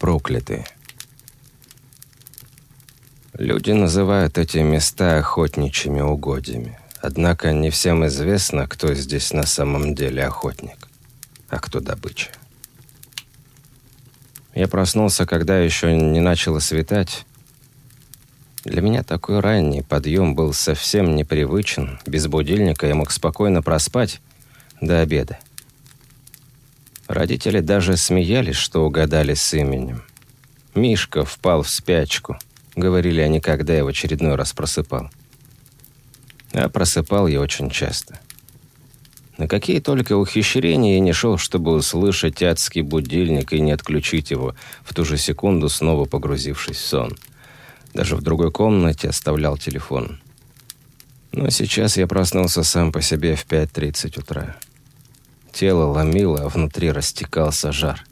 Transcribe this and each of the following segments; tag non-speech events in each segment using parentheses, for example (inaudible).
прокляты. Люди называют эти места охотничьими угодьями. Однако не всем известно, кто здесь на самом деле охотник, а кто добыча. Я проснулся, когда еще не начало светать. Для меня такой ранний подъем был совсем непривычен. Без будильника я мог спокойно проспать до обеда. Родители даже смеялись, что угадали с именем. Мишка впал в спячку, говорили они, когда я в очередной раз просыпал. А просыпал я очень часто. На какие только ухищрения я не шел, чтобы услышать адский будильник и не отключить его, в ту же секунду снова погрузившись в сон. Даже в другой комнате оставлял телефон. Но сейчас я проснулся сам по себе в 5.30 утра. Тело ломило, а внутри растекался жар.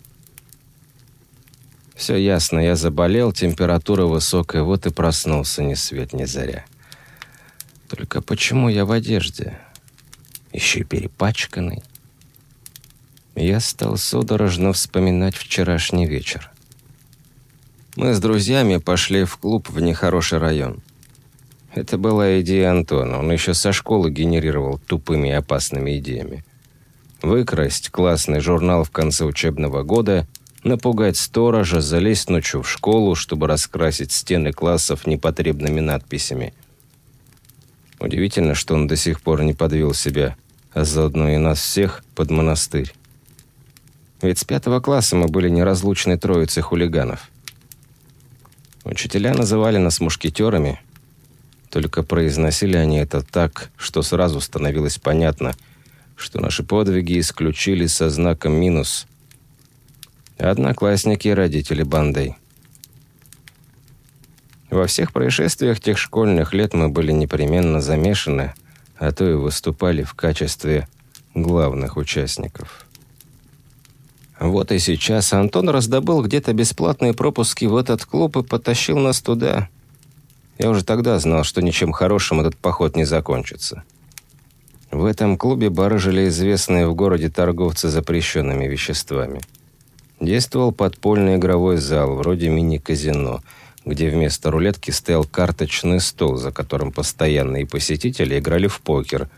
Все ясно, я заболел, температура высокая, вот и проснулся ни свет ни заря. Только почему я в одежде? Еще и перепачканный. Я стал судорожно вспоминать вчерашний вечер. Мы с друзьями пошли в клуб в нехороший район. Это была идея Антона. Он еще со школы генерировал тупыми и опасными идеями. Выкрасть классный журнал в конце учебного года, напугать сторожа, залезть ночью в школу, чтобы раскрасить стены классов непотребными надписями – Удивительно, что он до сих пор не подвел себя, а заодно и нас всех под монастырь. Ведь с пятого класса мы были неразлучной троицей хулиганов. Учителя называли нас мушкетерами, только произносили они это так, что сразу становилось понятно, что наши подвиги исключили со знаком минус. Одноклассники и родители бандой – во всех происшествиях тех школьных лет мы были непременно замешаны, а то и выступали в качестве главных участников. Вот и сейчас Антон раздобыл где-то бесплатные пропуски в этот клуб и потащил нас туда. Я уже тогда знал, что ничем хорошим этот поход не закончится. В этом клубе барыжили известные в городе торговцы запрещенными веществами. Действовал подпольный игровой зал, вроде мини-казино – где вместо рулетки стоял карточный стол, за которым постоянные посетители играли в покер,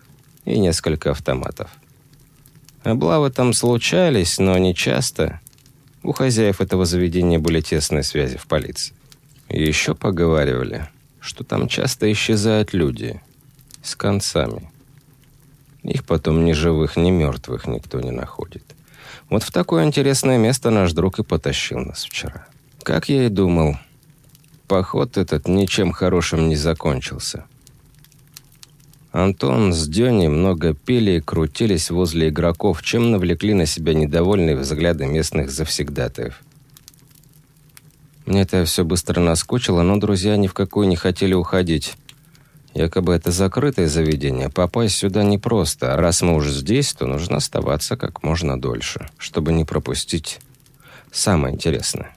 и несколько автоматов. Облавы там случались, но не часто. У хозяев этого заведения были тесные связи в полиции. И еще поговаривали, что там часто исчезают люди с концами. Их потом ни живых, ни мертвых никто не находит. Вот в такое интересное место наш друг и потащил нас вчера. Как я и думал, Поход этот ничем хорошим не закончился. Антон с Дёней много пили и крутились возле игроков, чем навлекли на себя недовольные взгляды местных завсегдатаев. Мне это все быстро наскучило, но друзья ни в какую не хотели уходить. Якобы это закрытое заведение, попасть сюда непросто, а раз мы уже здесь, то нужно оставаться как можно дольше, чтобы не пропустить самое интересное.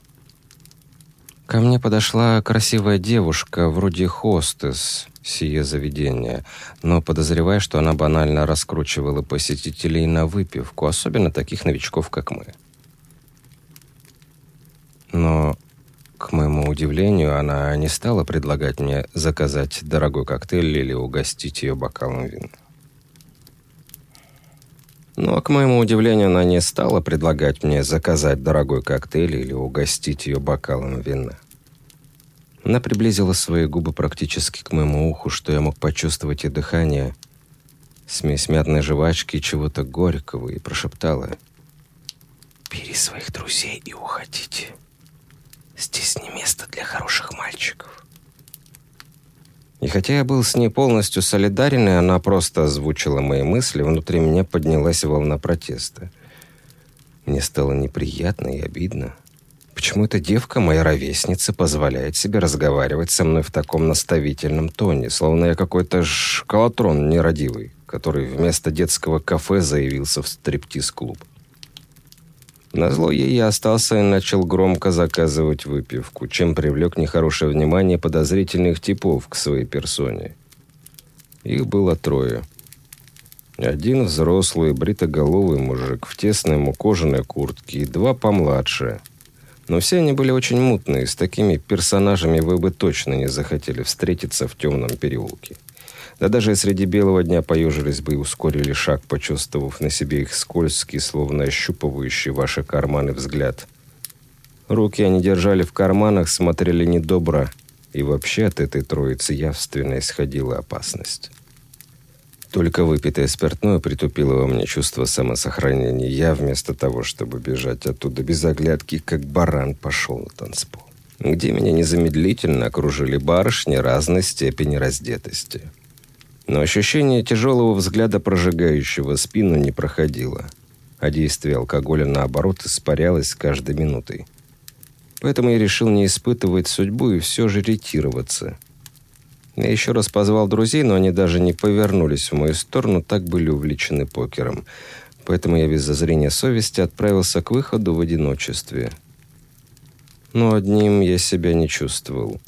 Ко мне подошла красивая девушка, вроде хостес, сие заведение, но подозревая, что она банально раскручивала посетителей на выпивку, особенно таких новичков, как мы. Но, к моему удивлению, она не стала предлагать мне заказать дорогой коктейль или угостить ее бокалом вина. Но, к моему удивлению, она не стала предлагать мне заказать дорогой коктейль или угостить ее бокалом вина. Она приблизила свои губы практически к моему уху, что я мог почувствовать и дыхание, смесь мятной жвачки и чего-то горького, и прошептала «Бери своих друзей и уходите. Здесь не место для хороших мальчиков». И хотя я был с ней полностью солидарен, и она просто озвучила мои мысли, внутри меня поднялась волна протеста. Мне стало неприятно и обидно. Почему эта девка, моя ровесница, позволяет себе разговаривать со мной в таком наставительном тоне, словно я какой-то шкалатрон нерадивый, который вместо детского кафе заявился в стриптиз-клуб. Назло ей я остался и начал громко заказывать выпивку, чем привлек нехорошее внимание подозрительных типов к своей персоне. Их было трое. Один взрослый, бритоголовый мужик в тесной ему кожаной куртке и два помладше, Но все они были очень мутные, с такими персонажами вы бы точно не захотели встретиться в темном переулке. Да даже среди белого дня поежились бы и ускорили шаг, почувствовав на себе их скользкий, словно ощупывающий ваши карманы взгляд. Руки они держали в карманах, смотрели недобро, и вообще от этой троицы явственно исходила опасность. Только выпитое спиртное притупило во мне чувство самосохранения. Я вместо того, чтобы бежать оттуда без оглядки, как баран пошел на танцпол, где меня незамедлительно окружили барышни разной степени раздетости. Но ощущение тяжелого взгляда, прожигающего спину, не проходило, а действие алкоголя, наоборот, испарялось с каждой минутой. Поэтому я решил не испытывать судьбу и все же ретироваться – я еще раз позвал друзей, но они даже не повернулись в мою сторону, так были увлечены покером. Поэтому я без зазрения совести отправился к выходу в одиночестве. Но одним я себя не чувствовал.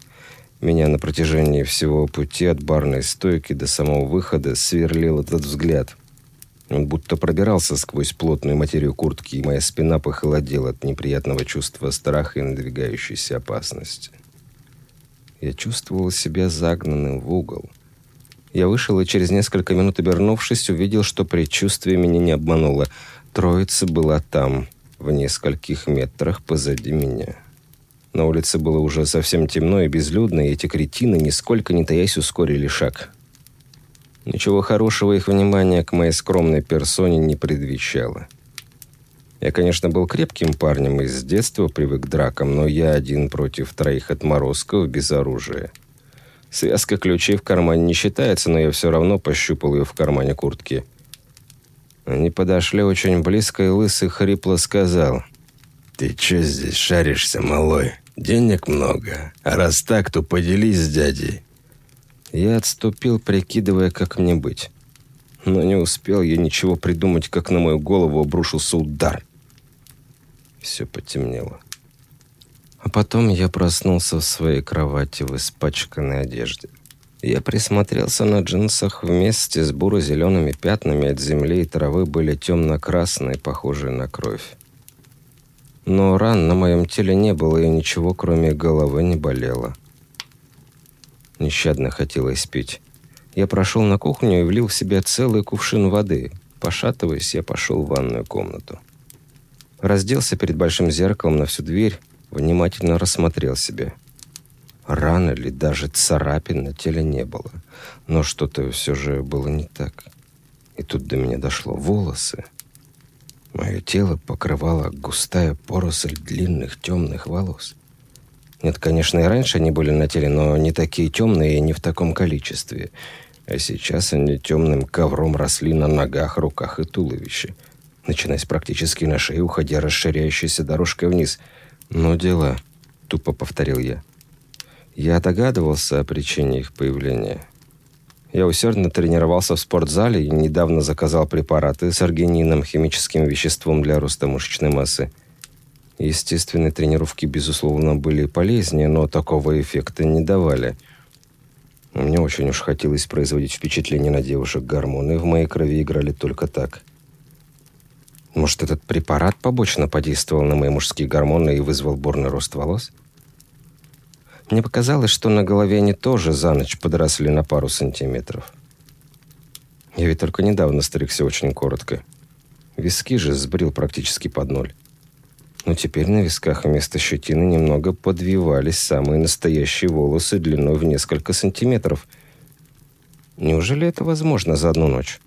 Меня на протяжении всего пути от барной стойки до самого выхода сверлил этот взгляд. Он будто пробирался сквозь плотную материю куртки, и моя спина похолодела от неприятного чувства страха и надвигающейся опасности. Я чувствовал себя загнанным в угол. Я вышел и через несколько минут, обернувшись, увидел, что предчувствие меня не обмануло. Троица была там, в нескольких метрах позади меня. На улице было уже совсем темно и безлюдно, и эти кретины, нисколько не таясь, ускорили шаг. Ничего хорошего их внимания к моей скромной персоне не предвещало. Я, конечно, был крепким парнем и с детства привык к дракам, но я один против троих отморозков без оружия. Связка ключей в кармане не считается, но я все равно пощупал ее в кармане куртки. Они подошли очень близко, и лысый хрипло сказал. «Ты че здесь шаришься, малой? Денег много. А раз так, то поделись с дядей». Я отступил, прикидывая, как мне быть. Но не успел я ничего придумать, как на мою голову обрушился удар. Все потемнело. А потом я проснулся в своей кровати в испачканной одежде. Я присмотрелся на джинсах вместе с буро-зелеными пятнами от земли и травы были темно-красные, похожие на кровь. Но ран на моем теле не было, и ничего, кроме головы, не болело. Нещадно хотелось пить. Я прошел на кухню и влил в себя целый кувшин воды. Пошатываясь, я пошел в ванную комнату. Разделся перед большим зеркалом на всю дверь, внимательно рассмотрел себя. Раны или даже царапин на теле не было, но что-то все же было не так. И тут до меня дошло волосы. Мое тело покрывала густая поросль длинных темных волос. Нет, конечно, и раньше они были на теле, но не такие темные и не в таком количестве. А сейчас они темным ковром росли на ногах, руках и туловище, начиная с практически на шее, уходя расширяющейся дорожкой вниз. «Ну дела», — тупо повторил я. Я догадывался о причине их появления. Я усердно тренировался в спортзале и недавно заказал препараты с аргинином, химическим веществом для роста мышечной массы. Естественные тренировки, безусловно, были полезнее, но такого эффекта не давали — мне очень уж хотелось производить впечатление на девушек. Гормоны в моей крови играли только так. Может, этот препарат побочно подействовал на мои мужские гормоны и вызвал бурный рост волос? Мне показалось, что на голове они тоже за ночь подросли на пару сантиметров. Я ведь только недавно стригся очень коротко. Виски же сбрил практически под ноль. Но теперь на висках вместо щетины немного подвивались самые настоящие волосы длиной в несколько сантиметров. Неужели это возможно за одну ночь?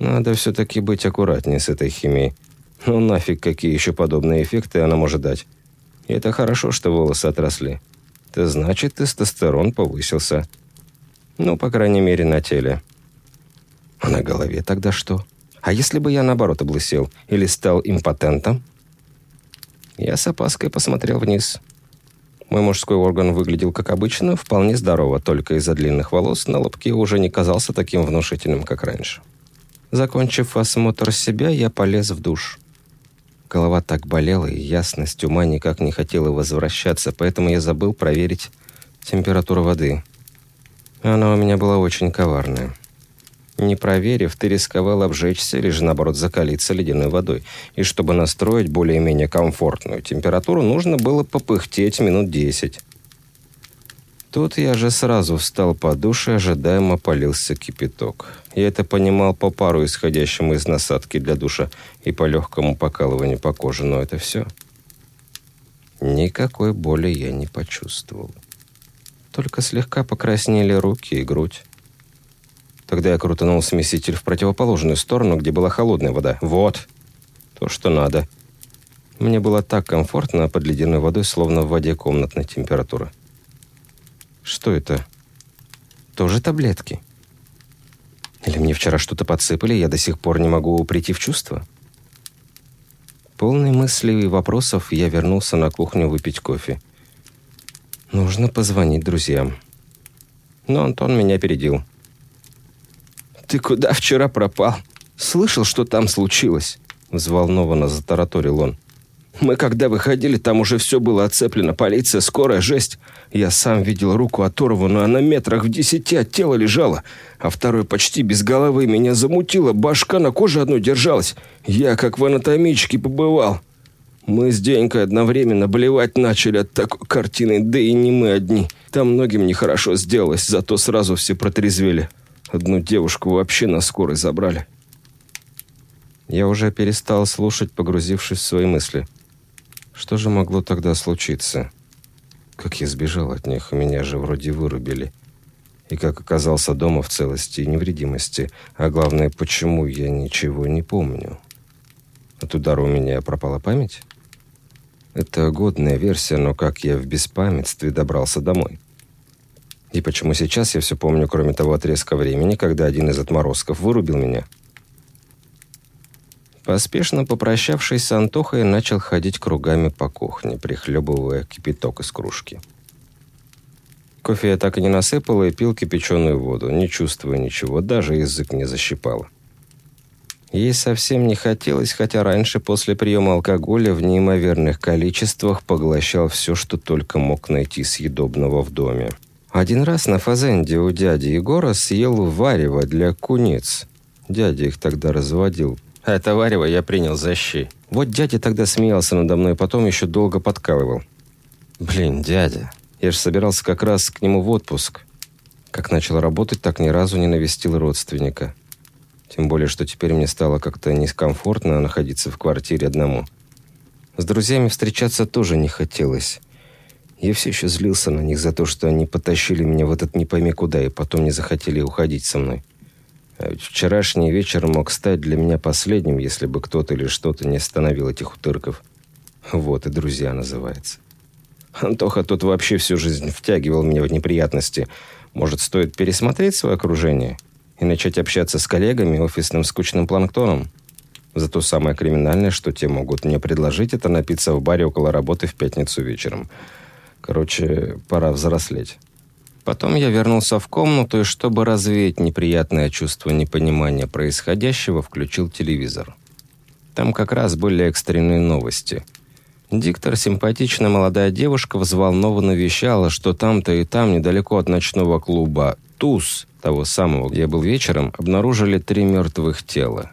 Надо все-таки быть аккуратнее с этой химией. Ну нафиг, какие еще подобные эффекты она может дать. Это хорошо, что волосы отросли. Это значит, тестостерон повысился. Ну, по крайней мере, на теле. А на голове тогда что? А если бы я, наоборот, облысел или стал импотентом? Я с опаской посмотрел вниз. Мой мужской орган выглядел как обычно, вполне здорово, только из-за длинных волос на лобке уже не казался таким внушительным, как раньше. Закончив осмотр себя, я полез в душ. Голова так болела, и ясность ума никак не хотела возвращаться, поэтому я забыл проверить температуру воды. Она у меня была очень коварная. Не проверив, ты рисковал обжечься или же, наоборот, закалиться ледяной водой. И чтобы настроить более-менее комфортную температуру, нужно было попыхтеть минут десять. Тут я же сразу встал по душе, ожидаемо полился кипяток. Я это понимал по пару исходящему из насадки для душа и по легкому покалыванию по коже, но это все. Никакой боли я не почувствовал. Только слегка покраснели руки и грудь. Тогда я крутанул смеситель в противоположную сторону, где была холодная вода. Вот! То, что надо. Мне было так комфортно под ледяной водой, словно в воде комнатной температуры. Что это? Тоже таблетки? Или мне вчера что-то подсыпали, я до сих пор не могу прийти в чувство? Полный мыслей и вопросов я вернулся на кухню выпить кофе. Нужно позвонить друзьям. Но Антон меня опередил. «Ты куда вчера пропал? Слышал, что там случилось?» Взволнованно затараторил он. Мы когда выходили, там уже все было оцеплено. Полиция, скорая, жесть. Я сам видел руку оторванную, она метрах в десяти от тела лежала. А второй почти без головы меня замутило. Башка на коже одной держалась. Я как в анатомичке побывал. Мы с Денькой одновременно болевать начали от такой картины, да и не мы одни. Там многим нехорошо сделалось, зато сразу все протрезвели. Одну девушку вообще на скорой забрали. Я уже перестал слушать, погрузившись в свои мысли. Что же могло тогда случиться? Как я сбежал от них, меня же вроде вырубили. И как оказался дома в целости и невредимости. А главное, почему я ничего не помню. От удара у меня пропала память? Это годная версия, но как я в беспамятстве добрался домой? И почему сейчас я все помню, кроме того отрезка времени, когда один из отморозков вырубил меня? — Поспешно попрощавшись с Антохой, начал ходить кругами по кухне, прихлебывая кипяток из кружки. Кофе я так и не насыпал и пил кипяченую воду, не чувствуя ничего, даже язык не защипало. Ей совсем не хотелось, хотя раньше после приема алкоголя в неимоверных количествах поглощал все, что только мог найти съедобного в доме. Один раз на фазенде у дяди Егора съел варево для куниц. Дядя их тогда разводил а это варево я принял за щи. Вот дядя тогда смеялся надо мной, потом еще долго подкалывал. Блин, дядя, я же собирался как раз к нему в отпуск. Как начал работать, так ни разу не навестил родственника. Тем более, что теперь мне стало как-то некомфортно находиться в квартире одному. С друзьями встречаться тоже не хотелось. Я все еще злился на них за то, что они потащили меня в этот не пойми куда и потом не захотели уходить со мной. Вчерашний вечер мог стать для меня последним, если бы кто-то или что-то не остановил этих утырков. Вот и друзья называется. Антоха тут вообще всю жизнь втягивал меня в неприятности. Может, стоит пересмотреть свое окружение и начать общаться с коллегами офисным скучным планктоном? Зато самое криминальное, что те могут мне предложить, это напиться в баре около работы в пятницу вечером. Короче, пора взрослеть. Потом я вернулся в комнату и, чтобы развеять неприятное чувство непонимания происходящего, включил телевизор. Там как раз были экстренные новости. Диктор, симпатичная молодая девушка, взволнованно вещала, что там-то и там, недалеко от ночного клуба «Туз», того самого, где я был вечером, обнаружили три мертвых тела.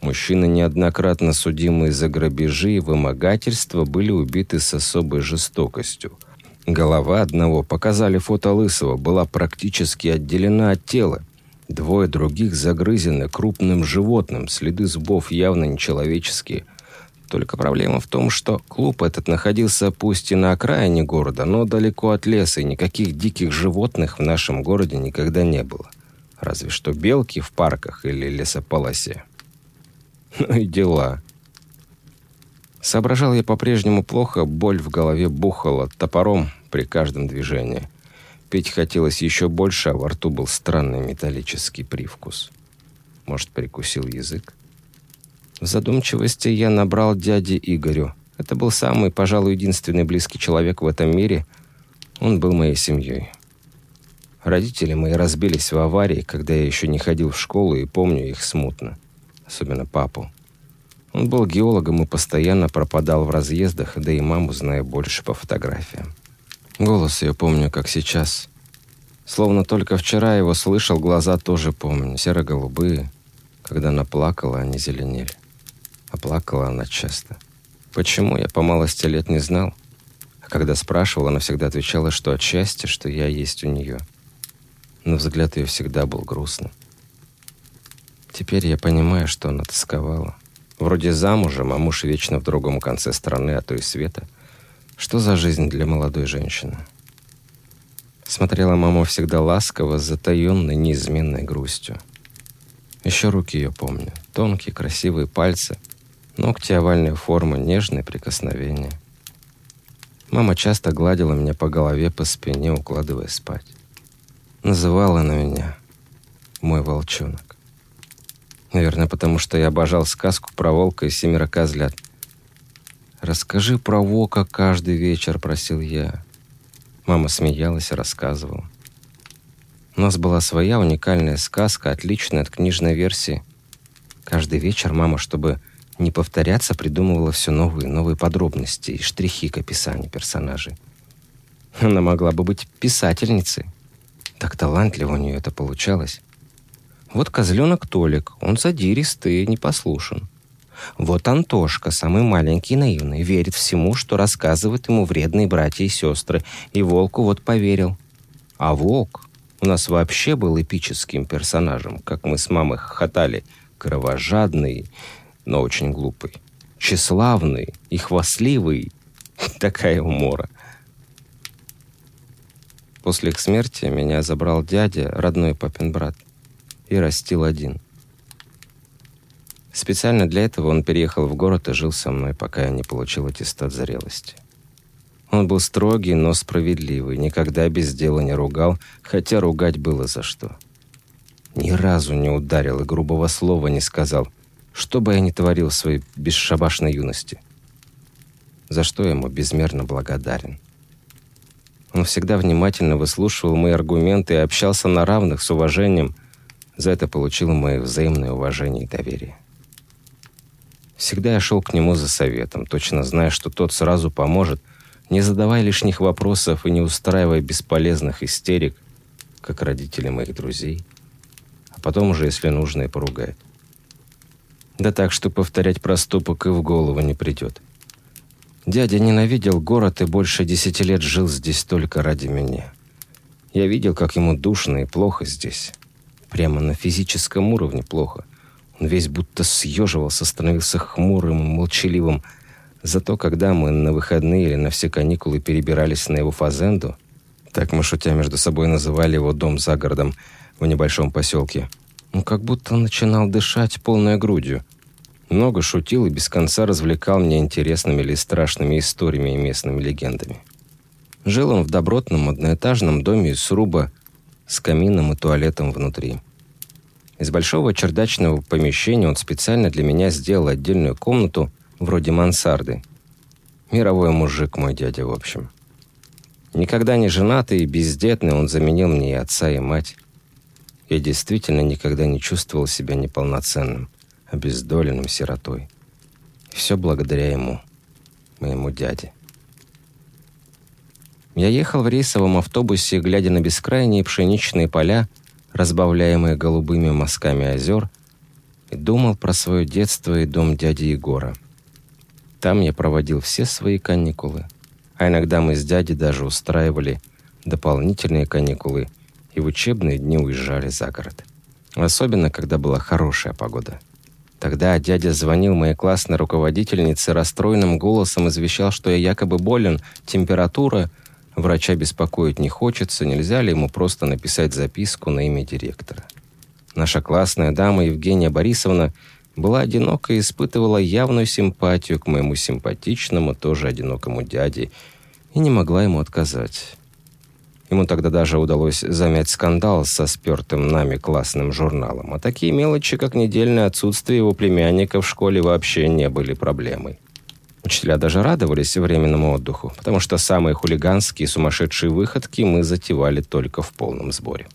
Мужчины, неоднократно судимые за грабежи и вымогательства, были убиты с особой жестокостью – Голова одного, показали фото Лысого, была практически отделена от тела. Двое других загрызены крупным животным, следы зубов явно нечеловеческие. Только проблема в том, что клуб этот находился пусть и на окраине города, но далеко от леса, и никаких диких животных в нашем городе никогда не было. Разве что белки в парках или лесополосе. Ну и дела. Соображал я по-прежнему плохо, боль в голове бухала топором при каждом движении. Пить хотелось еще больше, а во рту был странный металлический привкус. Может, прикусил язык? В задумчивости я набрал дяде Игорю. Это был самый, пожалуй, единственный близкий человек в этом мире. Он был моей семьей. Родители мои разбились в аварии, когда я еще не ходил в школу и помню их смутно. Особенно папу. Он был геологом и постоянно пропадал в разъездах, да и маму знаю больше по фотографиям. Голос ее помню, как сейчас. Словно только вчера его слышал, глаза тоже помню, серо-голубые. Когда она плакала, они зеленели. А плакала она часто. Почему, я по малости лет не знал. А когда спрашивал, она всегда отвечала, что от счастья, что я есть у нее. Но взгляд ее всегда был грустным. Теперь я понимаю, что она тосковала. Вроде замужем, а муж вечно в другом конце страны, а то и света. Что за жизнь для молодой женщины? Смотрела мама всегда ласково, с затаенной, неизменной грустью. Еще руки ее помню. Тонкие, красивые пальцы, ногти овальной формы, нежные прикосновения. Мама часто гладила меня по голове, по спине, укладывая спать. Называла она меня «мой волчонок». Наверное, потому что я обожал сказку про волка и семеро козлят. «Расскажи про волка каждый вечер», — просил я. Мама смеялась и рассказывала. У нас была своя уникальная сказка, отличная от книжной версии. Каждый вечер мама, чтобы не повторяться, придумывала все новые, новые подробности и штрихи к описанию персонажей. Она могла бы быть писательницей. Так талантливо у нее это получалось. Вот козленок Толик, он задиристый и непослушен. Вот Антошка, самый маленький и наивный, верит всему, что рассказывают ему вредные братья и сестры, и волку вот поверил. А волк у нас вообще был эпическим персонажем, как мы с мамой хохотали, кровожадный, но очень глупый, тщеславный и хвастливый. (laughs) Такая умора. После их смерти меня забрал дядя, родной папин брат, и растил один. Специально для этого он переехал в город и жил со мной, пока я не получил аттестат зрелости. Он был строгий, но справедливый, никогда без дела не ругал, хотя ругать было за что. Ни разу не ударил и грубого слова не сказал, что бы я ни творил в своей бесшабашной юности. За что я ему безмерно благодарен. Он всегда внимательно выслушивал мои аргументы и общался на равных с уважением. За это получил мое взаимное уважение и доверие. Всегда я шел к нему за советом, точно зная, что тот сразу поможет – не задавая лишних вопросов и не устраивая бесполезных истерик, как родители моих друзей, а потом уже, если нужно, и поругает. Да так, что повторять проступок и в голову не придет. Дядя ненавидел город и больше десяти лет жил здесь только ради меня. Я видел, как ему душно и плохо здесь. Прямо на физическом уровне плохо. Он весь будто съеживался, становился хмурым и молчаливым, Зато когда мы на выходные или на все каникулы перебирались на его фазенду, так мы шутя между собой называли его дом за городом в небольшом поселке, он как будто начинал дышать полной грудью. Много шутил и без конца развлекал меня интересными или страшными историями и местными легендами. Жил он в добротном одноэтажном доме из сруба с камином и туалетом внутри. Из большого чердачного помещения он специально для меня сделал отдельную комнату – вроде мансарды. Мировой мужик мой дядя, в общем. Никогда не женатый и бездетный, он заменил мне и отца, и мать. Я действительно никогда не чувствовал себя неполноценным, обездоленным сиротой. Все благодаря ему, моему дяде. Я ехал в рейсовом автобусе, глядя на бескрайние пшеничные поля, разбавляемые голубыми мазками озер, и думал про свое детство и дом дяди Егора – там я проводил все свои каникулы. А иногда мы с дядей даже устраивали дополнительные каникулы и в учебные дни уезжали за город. Особенно, когда была хорошая погода. Тогда дядя звонил моей классной руководительнице расстроенным голосом, извещал, что я якобы болен, температура, врача беспокоить не хочется, нельзя ли ему просто написать записку на имя директора. Наша классная дама Евгения Борисовна была одинока и испытывала явную симпатию к моему симпатичному, тоже одинокому дяде, и не могла ему отказать. Ему тогда даже удалось замять скандал со спертым нами классным журналом, а такие мелочи, как недельное отсутствие его племянника в школе, вообще не были проблемой. Учителя даже радовались временному отдыху, потому что самые хулиганские и сумасшедшие выходки мы затевали только в полном сборе.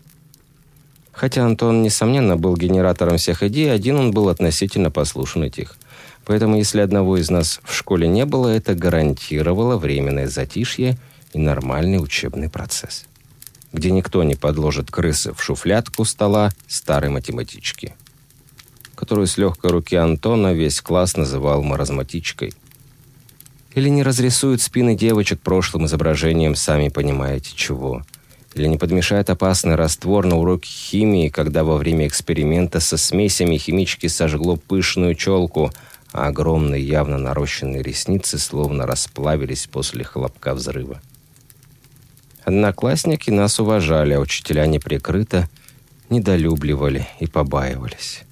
Хотя Антон, несомненно, был генератором всех идей, один он был относительно послушен и тих. Поэтому если одного из нас в школе не было, это гарантировало временное затишье и нормальный учебный процесс. где никто не подложит крысы в шуфлядку стола старой математички, которую с легкой руки Антона весь класс называл маразматичкой. Или не разрисуют спины девочек прошлым изображением, сами понимаете чего. Или не подмешают опасный раствор на уроке химии, когда во время эксперимента со смесями химички сожгло пышную челку, а огромные явно нарощенные ресницы словно расплавились после хлопка взрыва. Одноклассники нас уважали, а учителя неприкрыто недолюбливали и побаивались.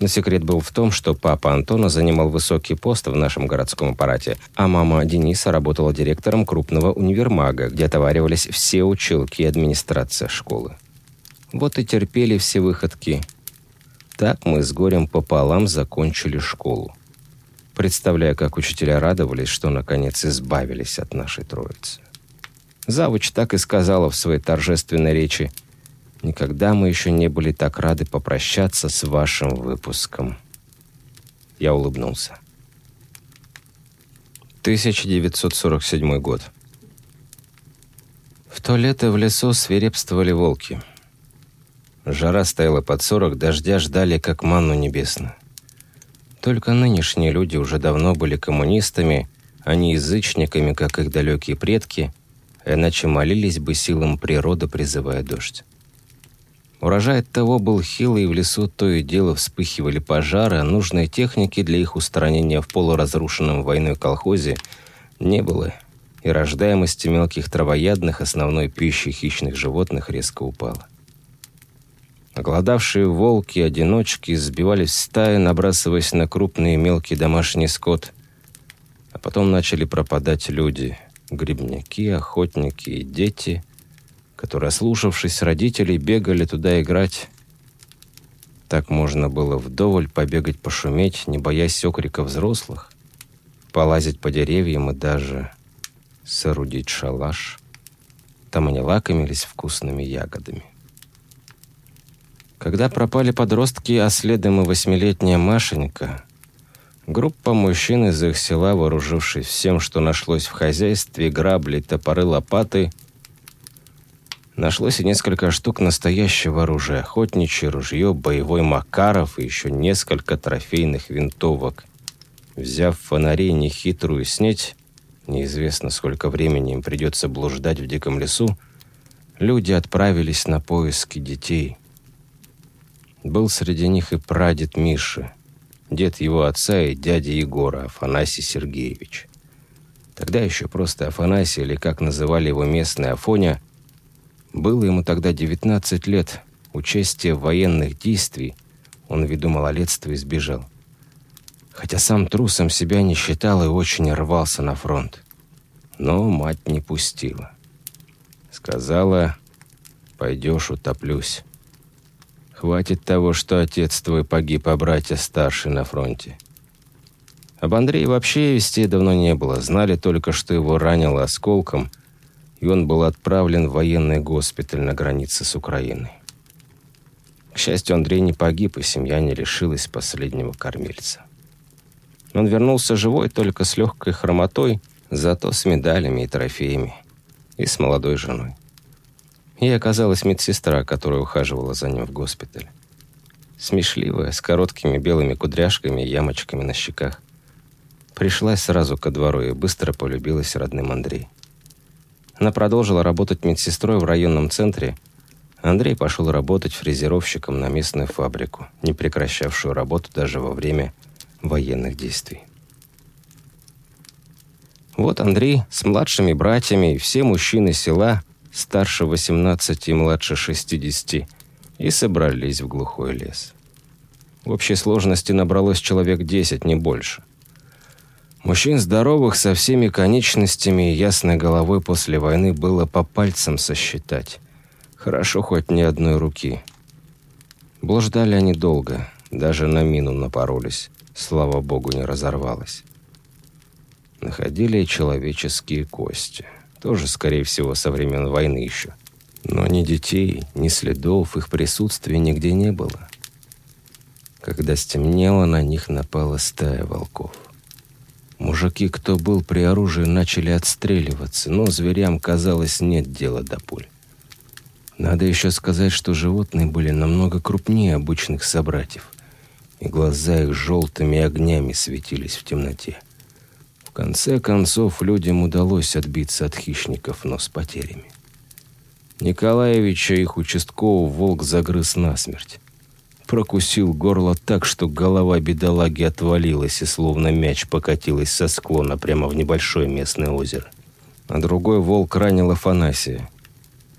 Но секрет был в том, что папа Антона занимал высокий пост в нашем городском аппарате, а мама Дениса работала директором крупного универмага, где отоваривались все училки и администрация школы. Вот и терпели все выходки. Так мы с горем пополам закончили школу. Представляя, как учителя радовались, что наконец избавились от нашей троицы. Завуч так и сказала в своей торжественной речи. «Никогда мы еще не были так рады попрощаться с вашим выпуском». Я улыбнулся. 1947 год. В то лето в лесу свирепствовали волки. Жара стояла под сорок, дождя ждали, как манну небесную. Только нынешние люди уже давно были коммунистами, а не язычниками, как их далекие предки, иначе молились бы силам природы, призывая дождь. Урожай того был хилый, в лесу то и дело вспыхивали пожары, а нужной техники для их устранения в полуразрушенном войной колхозе не было, и рождаемость мелких травоядных, основной пищи хищных животных, резко упала. Оголодавшие волки-одиночки сбивались в стаи, набрасываясь на крупный и мелкий домашний скот, а потом начали пропадать люди – грибники, охотники и дети, которые, ослушавшись родителей, бегали туда играть. Так можно было вдоволь побегать, пошуметь, не боясь окрика взрослых, полазить по деревьям и даже соорудить шалаш. Там они лакомились вкусными ягодами. Когда пропали подростки, а следом и восьмилетняя Машенька, Группа мужчин из их села, вооружившись всем, что нашлось в хозяйстве, грабли, топоры, лопаты, нашлось и несколько штук настоящего оружия, охотничье ружье, боевой Макаров и еще несколько трофейных винтовок. Взяв фонари нехитрую снеть, неизвестно, сколько времени им придется блуждать в диком лесу, люди отправились на поиски детей. Был среди них и прадед Миши, дед его отца и дядя Егора, Афанасий Сергеевич. Тогда еще просто Афанасий, или как называли его местные Афоня, было ему тогда 19 лет, участие в военных действий он ввиду малолетства избежал. Хотя сам трусом себя не считал и очень рвался на фронт. Но мать не пустила. Сказала, пойдешь, утоплюсь. Хватит того, что отец твой погиб, а братья старший на фронте. Об Андрее вообще вести давно не было. Знали только, что его ранило осколком, и он был отправлен в военный госпиталь на границе с Украиной. К счастью, Андрей не погиб, и семья не лишилась последнего кормильца. Он вернулся живой, только с легкой хромотой, зато с медалями и трофеями, и с молодой женой. Ей оказалась медсестра, которая ухаживала за ним в госпитале. Смешливая, с короткими белыми кудряшками и ямочками на щеках. Пришлась сразу ко двору и быстро полюбилась родным Андрей. Она продолжила работать медсестрой в районном центре. Андрей пошел работать фрезеровщиком на местную фабрику, не прекращавшую работу даже во время военных действий. Вот Андрей с младшими братьями и все мужчины села старше 18 и младше 60, и собрались в глухой лес. В общей сложности набралось человек 10, не больше. Мужчин здоровых со всеми конечностями и ясной головой после войны было по пальцам сосчитать. Хорошо хоть ни одной руки. Блуждали они долго, даже на мину напоролись. Слава богу, не разорвалась. Находили человеческие кости – тоже, скорее всего, со времен войны еще. Но ни детей, ни следов их присутствия нигде не было. Когда стемнело, на них напала стая волков. Мужики, кто был при оружии, начали отстреливаться, но зверям, казалось, нет дела до пуль. Надо еще сказать, что животные были намного крупнее обычных собратьев, и глаза их желтыми огнями светились в темноте. В конце концов, людям удалось отбиться от хищников, но с потерями. Николаевича их участкового волк загрыз насмерть. Прокусил горло так, что голова бедолаги отвалилась и словно мяч покатилась со склона прямо в небольшое местное озеро. А другой волк ранил Афанасия –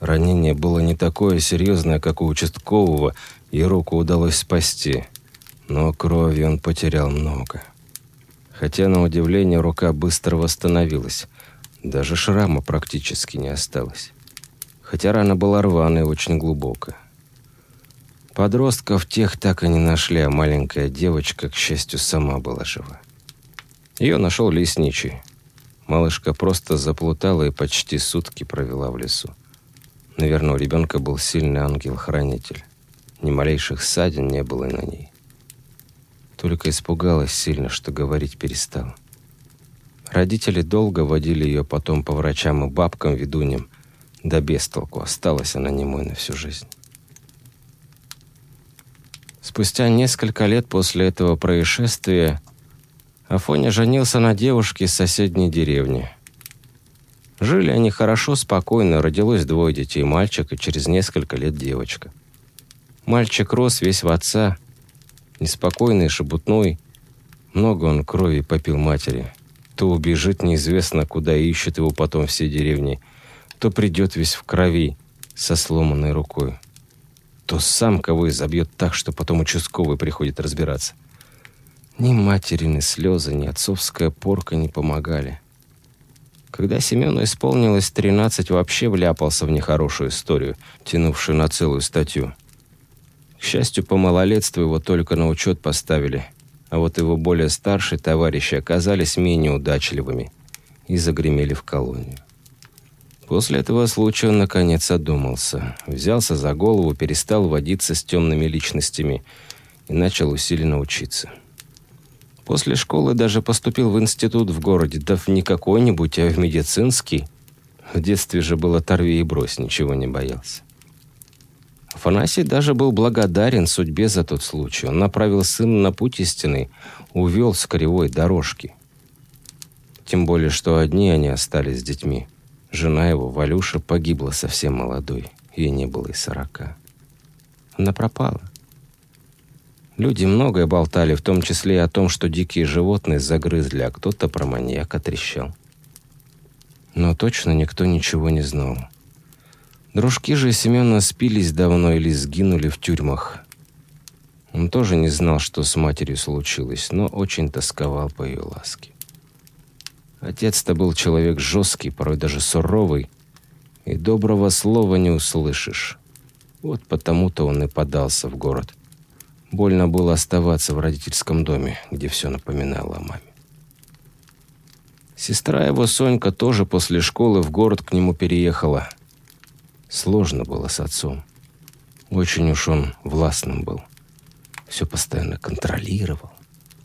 Ранение было не такое серьезное, как у участкового, и руку удалось спасти. Но крови он потерял много. Хотя, на удивление, рука быстро восстановилась. Даже шрама практически не осталось. Хотя рана была рваная очень глубоко. Подростков тех так и не нашли, а маленькая девочка, к счастью, сама была жива. Ее нашел лесничий. Малышка просто заплутала и почти сутки провела в лесу. Наверное, у ребенка был сильный ангел-хранитель. Ни малейших ссадин не было на ней. Только испугалась сильно, что говорить перестала. Родители долго водили ее потом по врачам и бабкам, ведуньям. Да без толку, осталась она немой на всю жизнь. Спустя несколько лет после этого происшествия Афоня женился на девушке из соседней деревни – Жили они хорошо, спокойно, родилось двое детей, мальчик и через несколько лет девочка. Мальчик рос весь в отца, неспокойный, шебутной. Много он крови попил матери. То убежит неизвестно куда и ищет его потом все деревни, то придет весь в крови, со сломанной рукой. То сам кого изобьет так, что потом участковый приходит разбираться. Ни материны слезы, ни отцовская порка не помогали. Когда Семену исполнилось 13, вообще вляпался в нехорошую историю, тянувшую на целую статью. К счастью, по малолетству его только на учет поставили, а вот его более старшие товарищи оказались менее удачливыми и загремели в колонию. После этого случая он наконец одумался, взялся за голову, перестал водиться с темными личностями и начал усиленно учиться. После школы даже поступил в институт в городе, да в не какой-нибудь, а в медицинский. В детстве же было торви и брось, ничего не боялся. Афанасий даже был благодарен судьбе за тот случай. Он направил сына на путь истинный, увел с кривой дорожки. Тем более, что одни они остались с детьми. Жена его, Валюша, погибла совсем молодой. Ей не было и сорока. Она пропала. Люди многое болтали, в том числе и о том, что дикие животные загрызли, а кто-то про маньяка трещал. Но точно никто ничего не знал. Дружки же Семена спились давно или сгинули в тюрьмах. Он тоже не знал, что с матерью случилось, но очень тосковал по ее ласке. Отец-то был человек жесткий, порой даже суровый, и доброго слова не услышишь. Вот потому-то он и подался в город. Больно было оставаться в родительском доме, где все напоминало о маме. Сестра его, Сонька, тоже после школы в город к нему переехала. Сложно было с отцом. Очень уж он властным был. Все постоянно контролировал.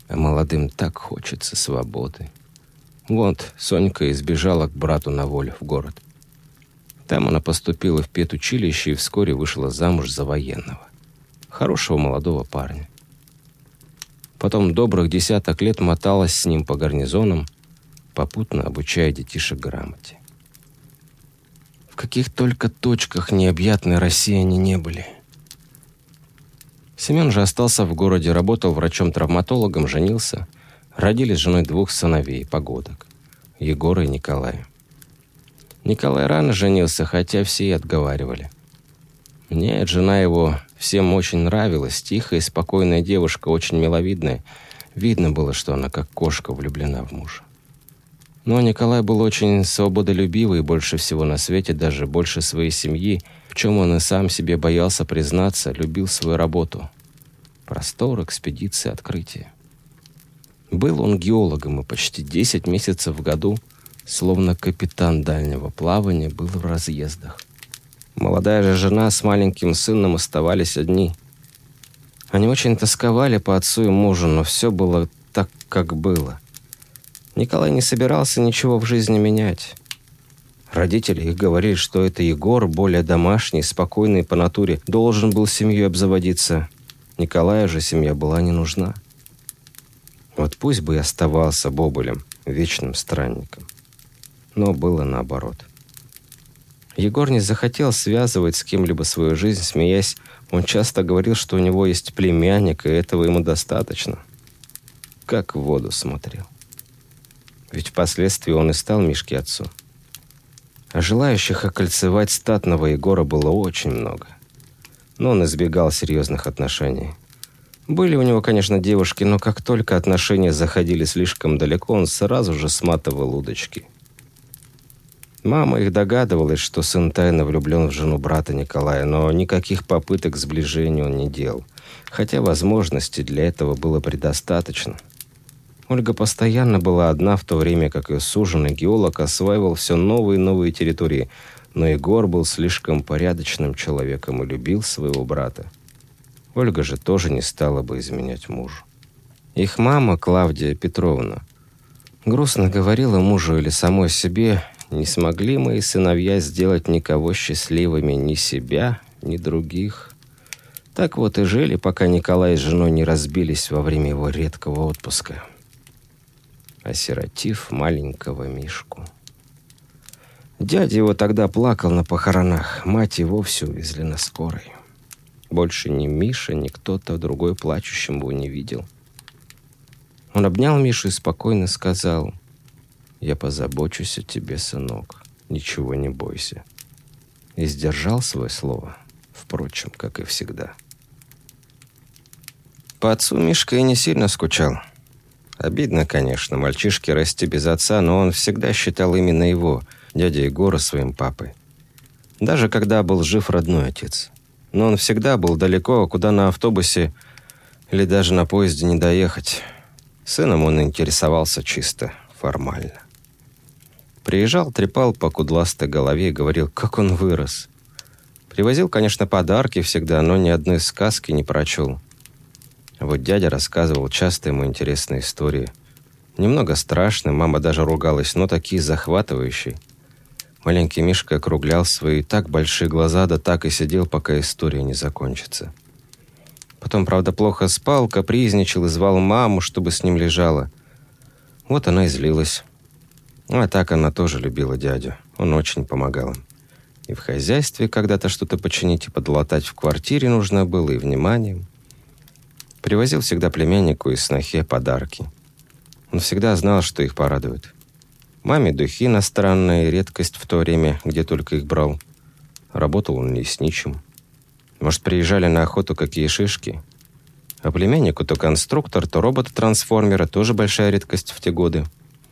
А молодым так хочется свободы. Вот, Сонька избежала к брату на волю в город. Там она поступила в педучилище и вскоре вышла замуж за военного хорошего молодого парня. Потом добрых десяток лет моталась с ним по гарнизонам, попутно обучая детишек грамоте. В каких только точках необъятной России они не были. Семен же остался в городе, работал врачом-травматологом, женился. Родили с женой двух сыновей, погодок, Егора и Николая. Николай рано женился, хотя все и отговаривали. Нет, жена его всем очень нравилась. Тихая и спокойная девушка, очень миловидная. Видно было, что она как кошка влюблена в мужа. Но Николай был очень свободолюбивый, больше всего на свете, даже больше своей семьи, в чем он и сам себе боялся признаться, любил свою работу. Простор, экспедиции, открытие. Был он геологом и почти 10 месяцев в году, словно капитан дальнего плавания, был в разъездах. Молодая же жена с маленьким сыном оставались одни. Они очень тосковали по отцу и мужу, но все было так, как было. Николай не собирался ничего в жизни менять. Родители их говорили, что это Егор, более домашний, спокойный по натуре, должен был семьей обзаводиться. Николаю же семья была не нужна. Вот пусть бы и оставался Боболем, вечным странником. Но было наоборот. Егор не захотел связывать с кем-либо свою жизнь, смеясь, он часто говорил, что у него есть племянник, и этого ему достаточно. Как в воду смотрел. Ведь впоследствии он и стал Мишке отцу. А желающих окольцевать статного Егора было очень много. Но он избегал серьезных отношений. Были у него, конечно, девушки, но как только отношения заходили слишком далеко, он сразу же сматывал удочки. Мама их догадывалась, что сын тайно влюблен в жену брата Николая, но никаких попыток к сближению он не делал, хотя возможностей для этого было предостаточно. Ольга постоянно была одна, в то время как ее суженый геолог осваивал все новые и новые территории, но Егор был слишком порядочным человеком и любил своего брата. Ольга же тоже не стала бы изменять мужу. Их мама, Клавдия Петровна, грустно говорила мужу или самой себе, не смогли мои сыновья сделать никого счастливыми, ни себя, ни других. Так вот и жили, пока Николай с женой не разбились во время его редкого отпуска осиротив маленького Мишку. Дядя его тогда плакал на похоронах, мать его вовсе увезли на скорой. Больше ни Миша, ни кто-то другой плачущим его не видел. Он обнял Мишу и спокойно сказал, «Я позабочусь о тебе, сынок, ничего не бойся». И сдержал свое слово, впрочем, как и всегда. По отцу Мишка и не сильно скучал – Обидно, конечно, мальчишке расти без отца, но он всегда считал именно его, дядя Егора, своим папой. Даже когда был жив родной отец. Но он всегда был далеко, куда на автобусе или даже на поезде не доехать. Сыном он интересовался чисто формально. Приезжал, трепал по кудластой голове и говорил, как он вырос. Привозил, конечно, подарки всегда, но ни одной сказки не прочел. Вот дядя рассказывал часто ему интересные истории. Немного страшные, мама даже ругалась, но такие захватывающие. Маленький Мишка округлял свои так большие глаза, да так и сидел, пока история не закончится. Потом, правда, плохо спал, капризничал и звал маму, чтобы с ним лежала. Вот она и злилась. Ну, а так она тоже любила дядю. Он очень помогал им. И в хозяйстве когда-то что-то починить и подлатать в квартире нужно было, и вниманием. Привозил всегда племяннику и снохе подарки. Он всегда знал, что их порадует. Маме духи иностранная редкость в то время, где только их брал. Работал он лесничим. Может, приезжали на охоту какие шишки. А племяннику то конструктор, то робот-трансформера, тоже большая редкость в те годы.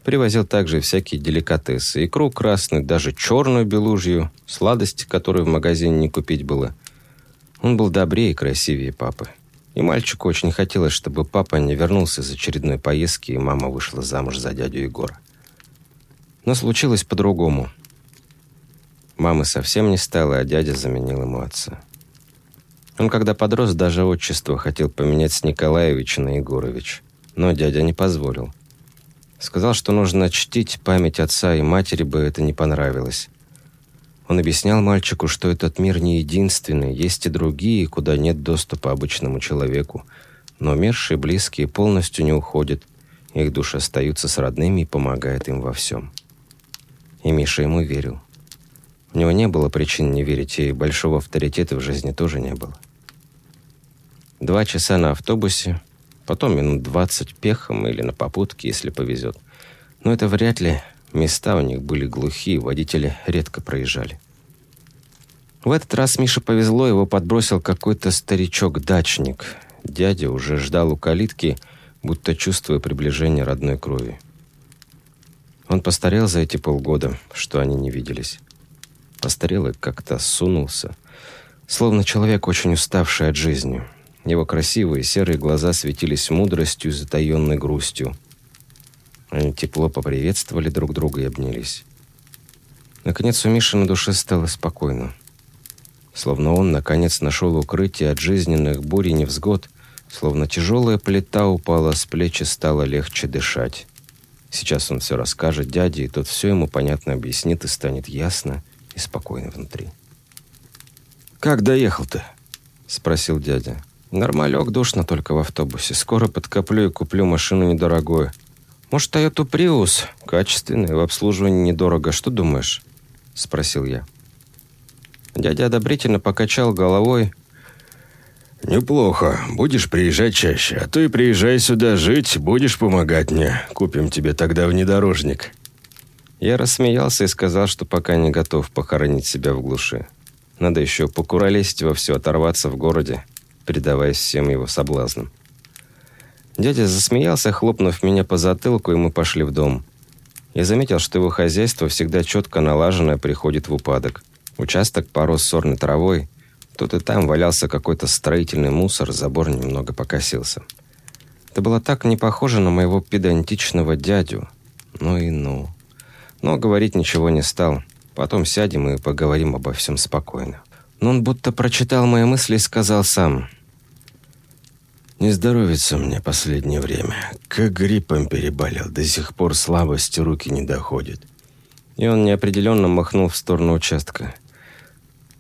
Привозил также всякие деликатесы. Икру красную, даже черную белужью, сладости, которую в магазине не купить было. Он был добрее и красивее папы. И мальчику очень хотелось, чтобы папа не вернулся из очередной поездки, и мама вышла замуж за дядю Егора. Но случилось по-другому. Мамы совсем не стало, а дядя заменил ему отца. Он, когда подрос, даже отчество хотел поменять с Николаевича на Егорович. Но дядя не позволил. Сказал, что нужно чтить память отца и матери бы это не понравилось. Он объяснял мальчику, что этот мир не единственный, есть и другие, куда нет доступа обычному человеку. Но умершие близкие полностью не уходят, их души остаются с родными и помогают им во всем. И Миша ему верил. У него не было причин не верить, и большого авторитета в жизни тоже не было. Два часа на автобусе, потом минут двадцать пехом или на попутке, если повезет. Но это вряд ли Места у них были глухие, водители редко проезжали. В этот раз Мише повезло, его подбросил какой-то старичок-дачник. Дядя уже ждал у калитки, будто чувствуя приближение родной крови. Он постарел за эти полгода, что они не виделись. Постарел и как-то сунулся, словно человек, очень уставший от жизни. Его красивые серые глаза светились мудростью и затаенной грустью. Они тепло поприветствовали друг друга и обнялись. Наконец у Миши на душе стало спокойно. Словно он, наконец, нашел укрытие от жизненных бурь и невзгод, словно тяжелая плита упала с плеч и стало легче дышать. Сейчас он все расскажет дяде, и тот все ему понятно объяснит, и станет ясно и спокойно внутри. «Как доехал-то?» — спросил дядя. «Нормалек, душно только в автобусе. Скоро подкоплю и куплю машину недорогую. Может, Toyota Prius? Качественный, в обслуживании недорого. Что думаешь?» — спросил я. Дядя одобрительно покачал головой. «Неплохо. Будешь приезжать чаще. А то и приезжай сюда жить, будешь помогать мне. Купим тебе тогда внедорожник». Я рассмеялся и сказал, что пока не готов похоронить себя в глуши. Надо еще покуролесить во все, оторваться в городе, предаваясь всем его соблазнам. Дядя засмеялся, хлопнув меня по затылку, и мы пошли в дом. Я заметил, что его хозяйство всегда четко налаженное приходит в упадок. Участок порос сорной травой. Тут и там валялся какой-то строительный мусор, забор немного покосился. Это было так не похоже на моего педантичного дядю. Ну и ну. Но говорить ничего не стал. Потом сядем и поговорим обо всем спокойно. Но он будто прочитал мои мысли и сказал сам. «Не здоровится мне последнее время. Как гриппом переболел. До сих пор слабости руки не доходит». И он неопределенно махнул в сторону участка.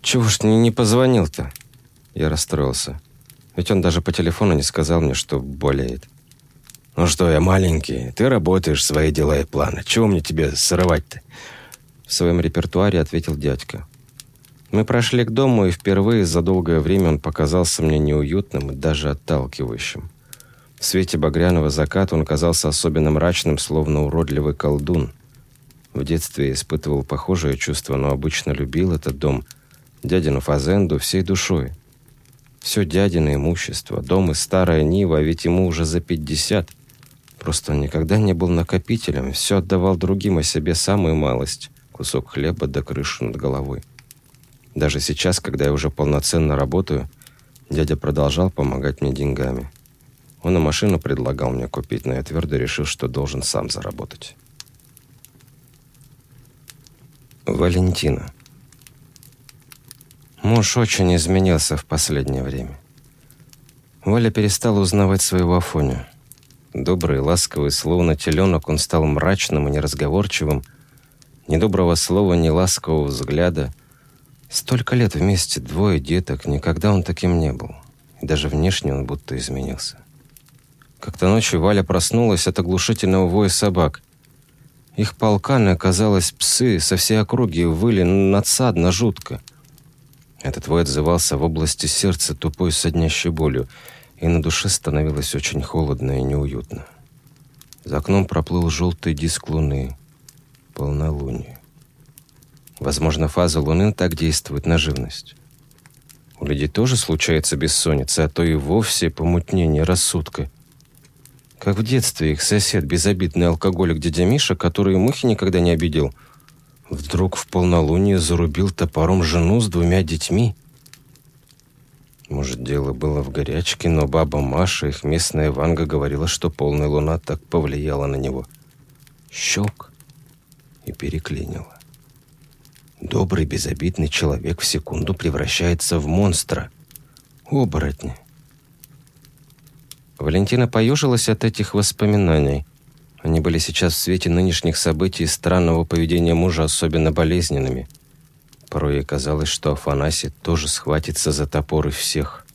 «Чего ж не, не позвонил-то?» Я расстроился. Ведь он даже по телефону не сказал мне, что болеет. «Ну что, я маленький. Ты работаешь свои дела и планы. Чего мне тебе срывать-то?» В своем репертуаре ответил дядька. Мы прошли к дому, и впервые за долгое время он показался мне неуютным и даже отталкивающим. В свете багряного заката он казался особенно мрачным, словно уродливый колдун. В детстве я испытывал похожее чувство, но обычно любил этот дом, дядину фазенду, всей душой. Все дядино имущество, дом и старая Нива, а ведь ему уже за пятьдесят. Просто он никогда не был накопителем, все отдавал другим, о себе самую малость кусок хлеба до крыши над головой. Даже сейчас, когда я уже полноценно работаю, дядя продолжал помогать мне деньгами. Он и машину предлагал мне купить, но я твердо решил, что должен сам заработать. Валентина. Муж очень изменился в последнее время. Валя перестала узнавать своего Афоню. Добрый, ласковый, словно теленок, он стал мрачным и неразговорчивым, ни доброго слова, ни ласкового взгляда. Столько лет вместе, двое деток, никогда он таким не был. И даже внешне он будто изменился. Как-то ночью Валя проснулась от оглушительного воя собак. Их полканы, оказалось, псы со всей округи выли надсадно жутко. Этот вой отзывался в области сердца тупой соднящей болью, и на душе становилось очень холодно и неуютно. За окном проплыл желтый диск луны полнолуние. Возможно, фаза Луны так действует на живность. У людей тоже случается бессонница, а то и вовсе помутнение рассудка. Как в детстве их сосед, безобидный алкоголик дядя Миша, который мухи никогда не обидел, вдруг в полнолуние зарубил топором жену с двумя детьми. Может, дело было в горячке, но баба Маша, их местная Ванга, говорила, что полная луна так повлияла на него. Щелк и переклинило. Добрый, безобидный человек в секунду превращается в монстра. Оборотня. Валентина поежилась от этих воспоминаний. Они были сейчас в свете нынешних событий и странного поведения мужа особенно болезненными. Порой ей казалось, что Афанасий тоже схватится за топоры всех.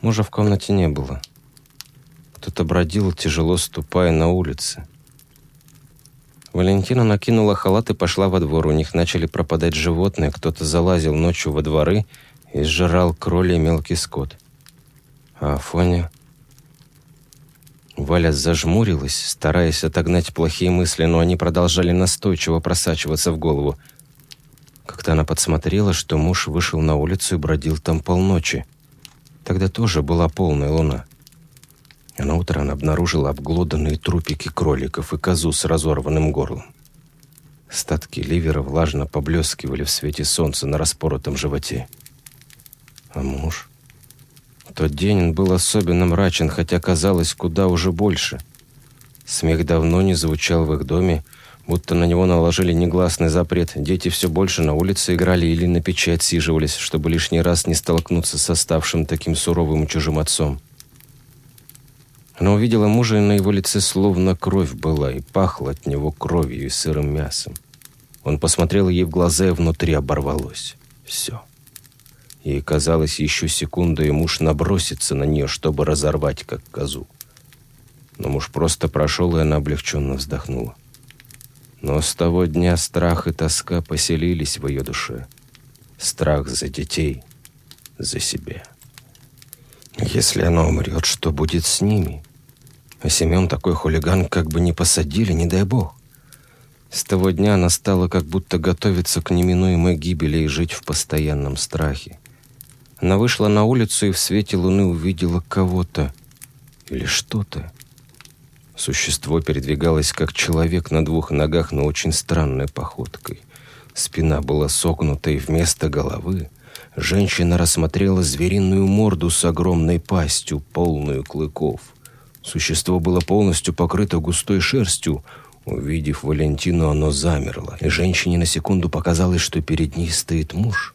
Мужа в комнате не было. Кто-то бродил, тяжело ступая на улице. Валентина накинула халат и пошла во двор. У них начали пропадать животные. Кто-то залазил ночью во дворы и сжирал кроли и мелкий скот. А Афоня... Валя зажмурилась, стараясь отогнать плохие мысли, но они продолжали настойчиво просачиваться в голову. Как-то она подсмотрела, что муж вышел на улицу и бродил там полночи. Тогда тоже была полная луна. А на утро она обнаружила обглоданные трупики кроликов и козу с разорванным горлом. Статки ливера влажно поблескивали в свете солнца на распоротом животе. А муж? Тот день он был особенно мрачен, хотя казалось куда уже больше. Смех давно не звучал в их доме, будто на него наложили негласный запрет. Дети все больше на улице играли или на печи отсиживались, чтобы лишний раз не столкнуться с оставшим таким суровым чужим отцом. Она увидела мужа, и на его лице словно кровь была, и пахло от него кровью и сырым мясом. Он посмотрел ей в глаза, и внутри оборвалось. Все. Ей казалось, еще секунду, и муж набросится на нее, чтобы разорвать, как козу. Но муж просто прошел, и она облегченно вздохнула. Но с того дня страх и тоска поселились в ее душе. Страх за детей, за себя. Если она умрет, что будет с ними? А Семен такой хулиган, как бы не посадили, не дай бог. С того дня она стала как будто готовиться к неминуемой гибели и жить в постоянном страхе. Она вышла на улицу и в свете луны увидела кого-то или что-то. Существо передвигалось как человек на двух ногах, но очень странной походкой. Спина была согнута, и вместо головы женщина рассмотрела звериную морду с огромной пастью, полную клыков. Существо было полностью покрыто густой шерстью. Увидев Валентину, оно замерло, и женщине на секунду показалось, что перед ней стоит муж.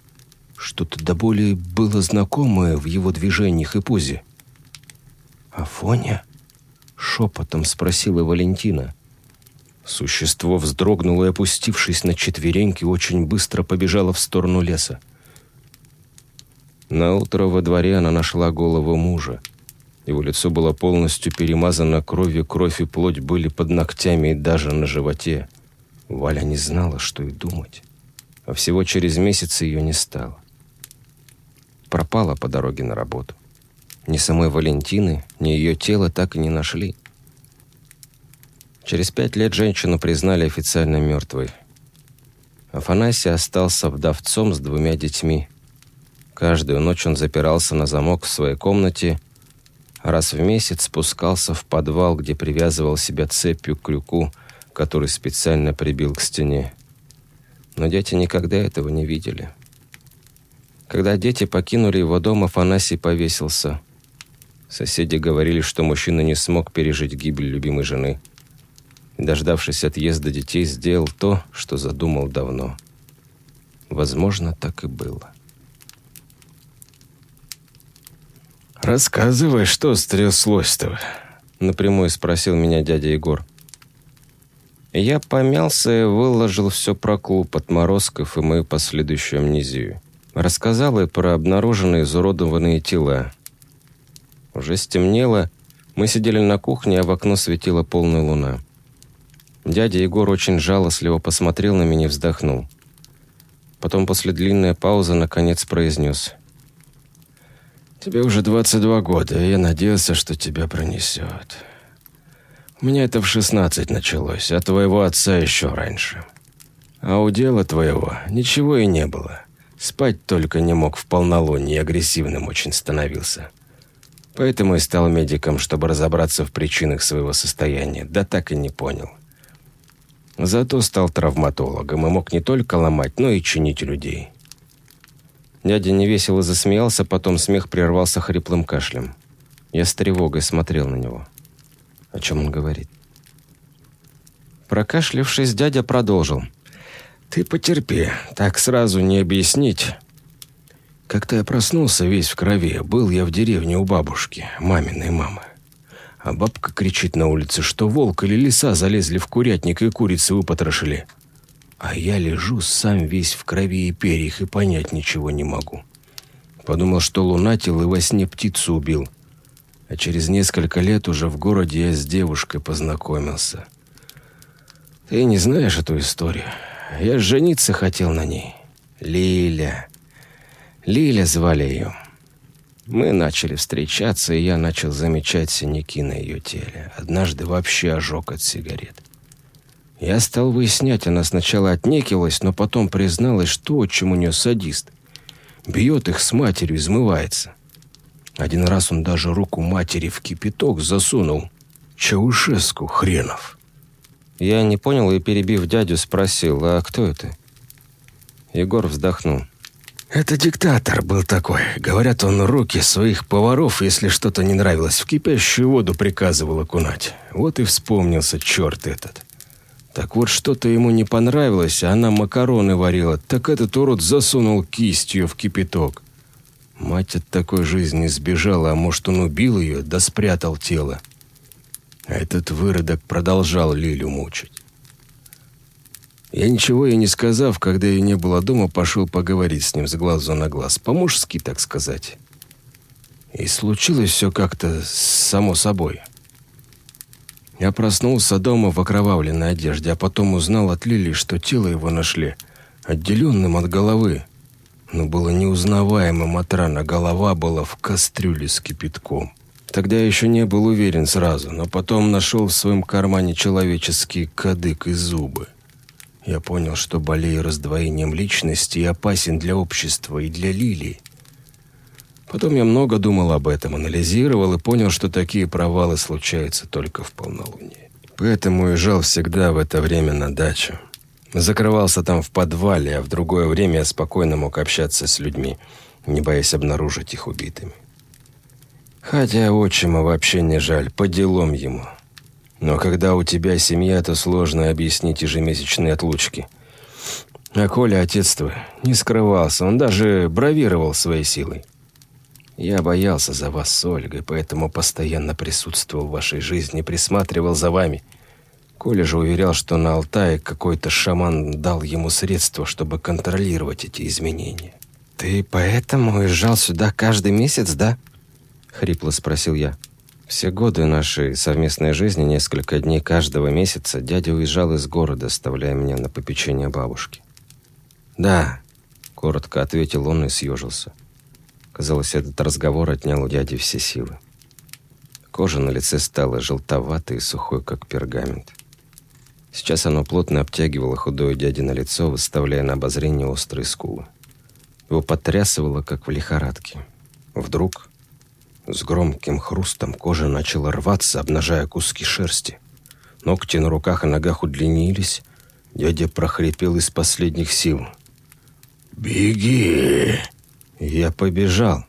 Что-то до боли было знакомое в его движениях и позе. «Афоня?» — шепотом спросила Валентина. Существо вздрогнуло и, опустившись на четвереньки, очень быстро побежало в сторону леса. На утро во дворе она нашла голову мужа. Его лицо было полностью перемазано кровью, кровь и плоть были под ногтями и даже на животе. Валя не знала, что и думать. А всего через месяц ее не стало. Пропала по дороге на работу. Ни самой Валентины, ни ее тело так и не нашли. Через пять лет женщину признали официально мертвой. Афанасий остался вдовцом с двумя детьми. Каждую ночь он запирался на замок в своей комнате, раз в месяц спускался в подвал, где привязывал себя цепью к крюку, который специально прибил к стене. Но дети никогда этого не видели. Когда дети покинули его дом, Афанасий повесился. Соседи говорили, что мужчина не смог пережить гибель любимой жены – дождавшись отъезда детей, сделал то, что задумал давно. Возможно, так и было. «Рассказывай, что стряслось-то?» Напрямую спросил меня дядя Егор. Я помялся и выложил все про клуб отморозков и мою последующую амнезию. Рассказал и про обнаруженные изуродованные тела. Уже стемнело, мы сидели на кухне, а в окно светила полная луна. Дядя Егор очень жалостливо посмотрел на меня и вздохнул. Потом после длинной паузы наконец произнес. «Тебе уже 22 года, и я надеялся, что тебя пронесет. У меня это в 16 началось, а твоего отца еще раньше. А у дела твоего ничего и не было. Спать только не мог в полнолуние, агрессивным очень становился. Поэтому и стал медиком, чтобы разобраться в причинах своего состояния, да так и не понял». Зато стал травматологом и мог не только ломать, но и чинить людей. Дядя невесело засмеялся, потом смех прервался хриплым кашлем. Я с тревогой смотрел на него. О чем он говорит? Прокашлившись, дядя продолжил. «Ты потерпи, так сразу не объяснить. Как-то я проснулся весь в крови, был я в деревне у бабушки, маминой мамы. А бабка кричит на улице, что волк или лиса залезли в курятник и курицы выпотрошили. А я лежу сам весь в крови и перьях и понять ничего не могу. Подумал, что лунатил и во сне птицу убил. А через несколько лет уже в городе я с девушкой познакомился. Ты не знаешь эту историю? Я жениться хотел на ней. Лиля. Лиля звали ее. Мы начали встречаться, и я начал замечать синяки на ее теле. Однажды вообще ожог от сигарет. Я стал выяснять, она сначала отнекилась, но потом призналась, что отчим у нее садист. Бьет их с матерью, измывается. Один раз он даже руку матери в кипяток засунул. Чаушеску хренов. Я не понял и, перебив дядю, спросил, а кто это? Егор вздохнул. Это диктатор был такой. Говорят, он руки своих поваров, если что-то не нравилось, в кипящую воду приказывал окунать. Вот и вспомнился черт этот. Так вот, что-то ему не понравилось, а она макароны варила. Так этот урод засунул кистью в кипяток. Мать от такой жизни сбежала, а может, он убил ее, да спрятал тело. А этот выродок продолжал Лилю мучить. Я ничего ей не сказав, когда ее не было дома, пошел поговорить с ним с глазу на глаз. По-мужски, так сказать. И случилось все как-то само собой. Я проснулся дома в окровавленной одежде, а потом узнал от Лили, что тело его нашли отделенным от головы. Но было неузнаваемым от рана, голова была в кастрюле с кипятком. Тогда я еще не был уверен сразу, но потом нашел в своем кармане человеческий кадык и зубы. Я понял, что болею раздвоением личности и опасен для общества и для Лилии. Потом я много думал об этом, анализировал и понял, что такие провалы случаются только в полнолуние. Поэтому уезжал всегда в это время на дачу. Закрывался там в подвале, а в другое время я спокойно мог общаться с людьми, не боясь обнаружить их убитыми. Хотя отчима вообще не жаль, по делам ему. Но когда у тебя семья, то сложно объяснить ежемесячные отлучки. А Коля, отец твой, не скрывался, он даже бравировал своей силой. Я боялся за вас с Ольгой, поэтому постоянно присутствовал в вашей жизни, присматривал за вами. Коля же уверял, что на Алтае какой-то шаман дал ему средства, чтобы контролировать эти изменения. «Ты поэтому уезжал сюда каждый месяц, да?» — хрипло спросил я. Все годы нашей совместной жизни, несколько дней каждого месяца, дядя уезжал из города, оставляя меня на попечение бабушки. «Да», — коротко ответил он и съежился. Казалось, этот разговор отнял у дяди все силы. Кожа на лице стала желтоватой и сухой, как пергамент. Сейчас оно плотно обтягивало худое дяди на лицо, выставляя на обозрение острые скулы. Его потрясывало, как в лихорадке. Вдруг с громким хрустом кожа начала рваться, обнажая куски шерсти. Ногти на руках и ногах удлинились. Дядя прохрипел из последних сил. «Беги!» Я побежал.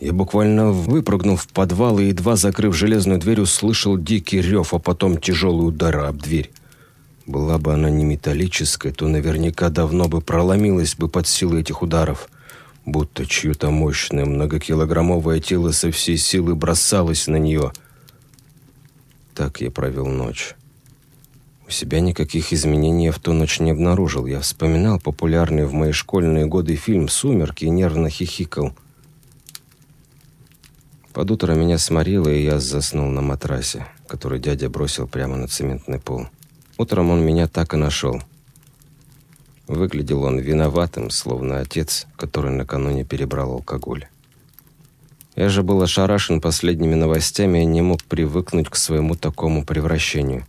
Я буквально выпрыгнул в подвал и, едва закрыв железную дверь, услышал дикий рев, а потом тяжелый удар об дверь. Была бы она не металлической, то наверняка давно бы проломилась бы под силой этих ударов – будто чье-то мощное многокилограммовое тело со всей силы бросалось на нее. Так я провел ночь. У себя никаких изменений в ту ночь не обнаружил. Я вспоминал популярный в мои школьные годы фильм «Сумерки» и нервно хихикал. Под утро меня сморило, и я заснул на матрасе, который дядя бросил прямо на цементный пол. Утром он меня так и нашел – Выглядел он виноватым, словно отец, который накануне перебрал алкоголь. Я же был ошарашен последними новостями и не мог привыкнуть к своему такому превращению.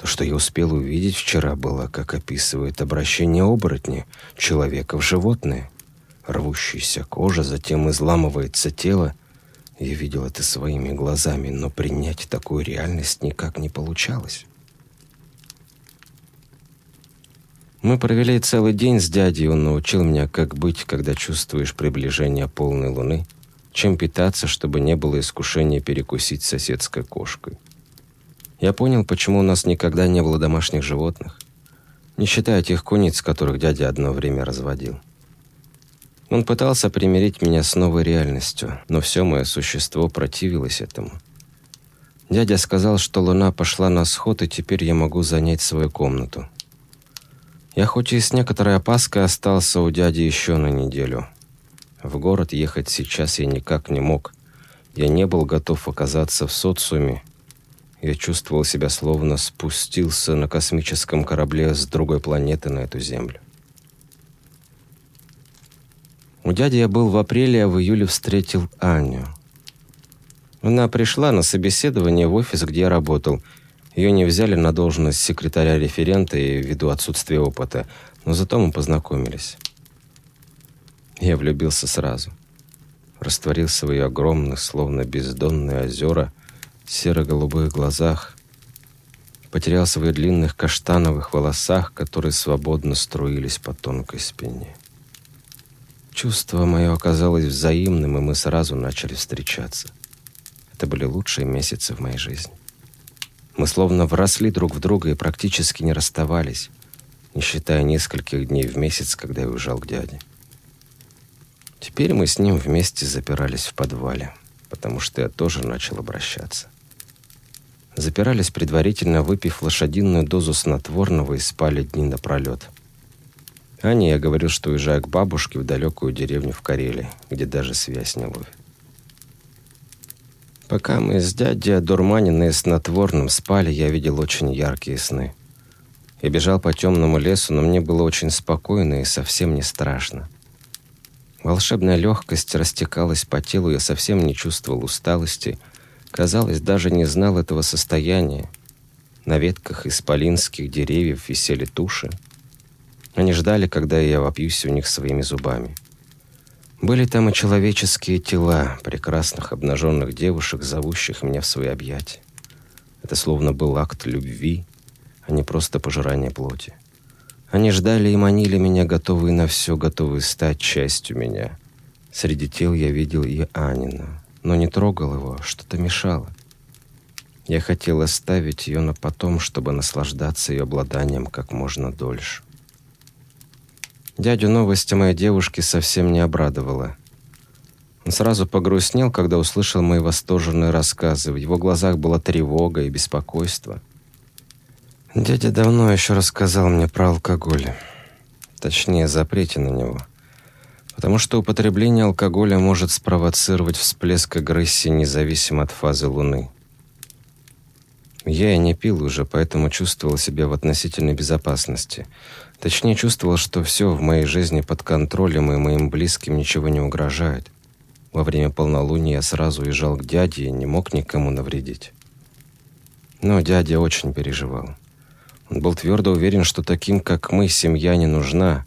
То, что я успел увидеть вчера, было, как описывает обращение оборотня, человека в животное. Рвущаяся кожа, затем изламывается тело. Я видел это своими глазами, но принять такую реальность никак не получалось. Мы провели целый день с дядей, он научил меня, как быть, когда чувствуешь приближение полной луны, чем питаться, чтобы не было искушения перекусить соседской кошкой. Я понял, почему у нас никогда не было домашних животных, не считая тех куниц, которых дядя одно время разводил. Он пытался примирить меня с новой реальностью, но все мое существо противилось этому. Дядя сказал, что луна пошла на сход, и теперь я могу занять свою комнату. Я хоть и с некоторой опаской остался у дяди еще на неделю. В город ехать сейчас я никак не мог. Я не был готов оказаться в социуме. Я чувствовал себя словно спустился на космическом корабле с другой планеты на эту землю. У дяди я был в апреле, а в июле встретил Аню. Она пришла на собеседование в офис, где я работал – ее не взяли на должность секретаря-референта и ввиду отсутствия опыта, но зато мы познакомились. Я влюбился сразу. Растворился в ее огромных, словно бездонные озера, серо-голубых глазах, потерялся в ее длинных каштановых волосах, которые свободно струились по тонкой спине. Чувство мое оказалось взаимным, и мы сразу начали встречаться. Это были лучшие месяцы в моей жизни. Мы словно вросли друг в друга и практически не расставались, не считая нескольких дней в месяц, когда я уезжал к дяде. Теперь мы с ним вместе запирались в подвале, потому что я тоже начал обращаться. запирались предварительно, выпив лошадиную дозу снотворного и спали дни напролет. Ане я говорил, что уезжаю к бабушке в далекую деревню в Карелии, где даже связь не ловит. Пока мы с дядей, одурманенные снотворным, спали, я видел очень яркие сны. Я бежал по темному лесу, но мне было очень спокойно и совсем не страшно. Волшебная легкость растекалась по телу, я совсем не чувствовал усталости. Казалось, даже не знал этого состояния. На ветках исполинских деревьев висели туши. Они ждали, когда я вопьюсь у них своими зубами. Были там и человеческие тела, прекрасных обнаженных девушек, зовущих меня в свои объятия. Это словно был акт любви, а не просто пожирание плоти. Они ждали и манили меня, готовые на все, готовые стать частью меня. Среди тел я видел и Анина, но не трогал его, что-то мешало. Я хотел оставить ее на потом, чтобы наслаждаться ее обладанием как можно дольше. Дядю новость о моей девушке совсем не обрадовала. Он сразу погрустнел, когда услышал мои восторженные рассказы. В его глазах была тревога и беспокойство. Дядя давно еще рассказал мне про алкоголь. Точнее, запрете на него. Потому что употребление алкоголя может спровоцировать всплеск агрессии независимо от фазы Луны. Я и не пил уже, поэтому чувствовал себя в относительной безопасности. Точнее, чувствовал, что все в моей жизни под контролем, и моим близким ничего не угрожает. Во время полнолуния я сразу уезжал к дяде и не мог никому навредить. Но дядя очень переживал. Он был твердо уверен, что таким, как мы, семья не нужна.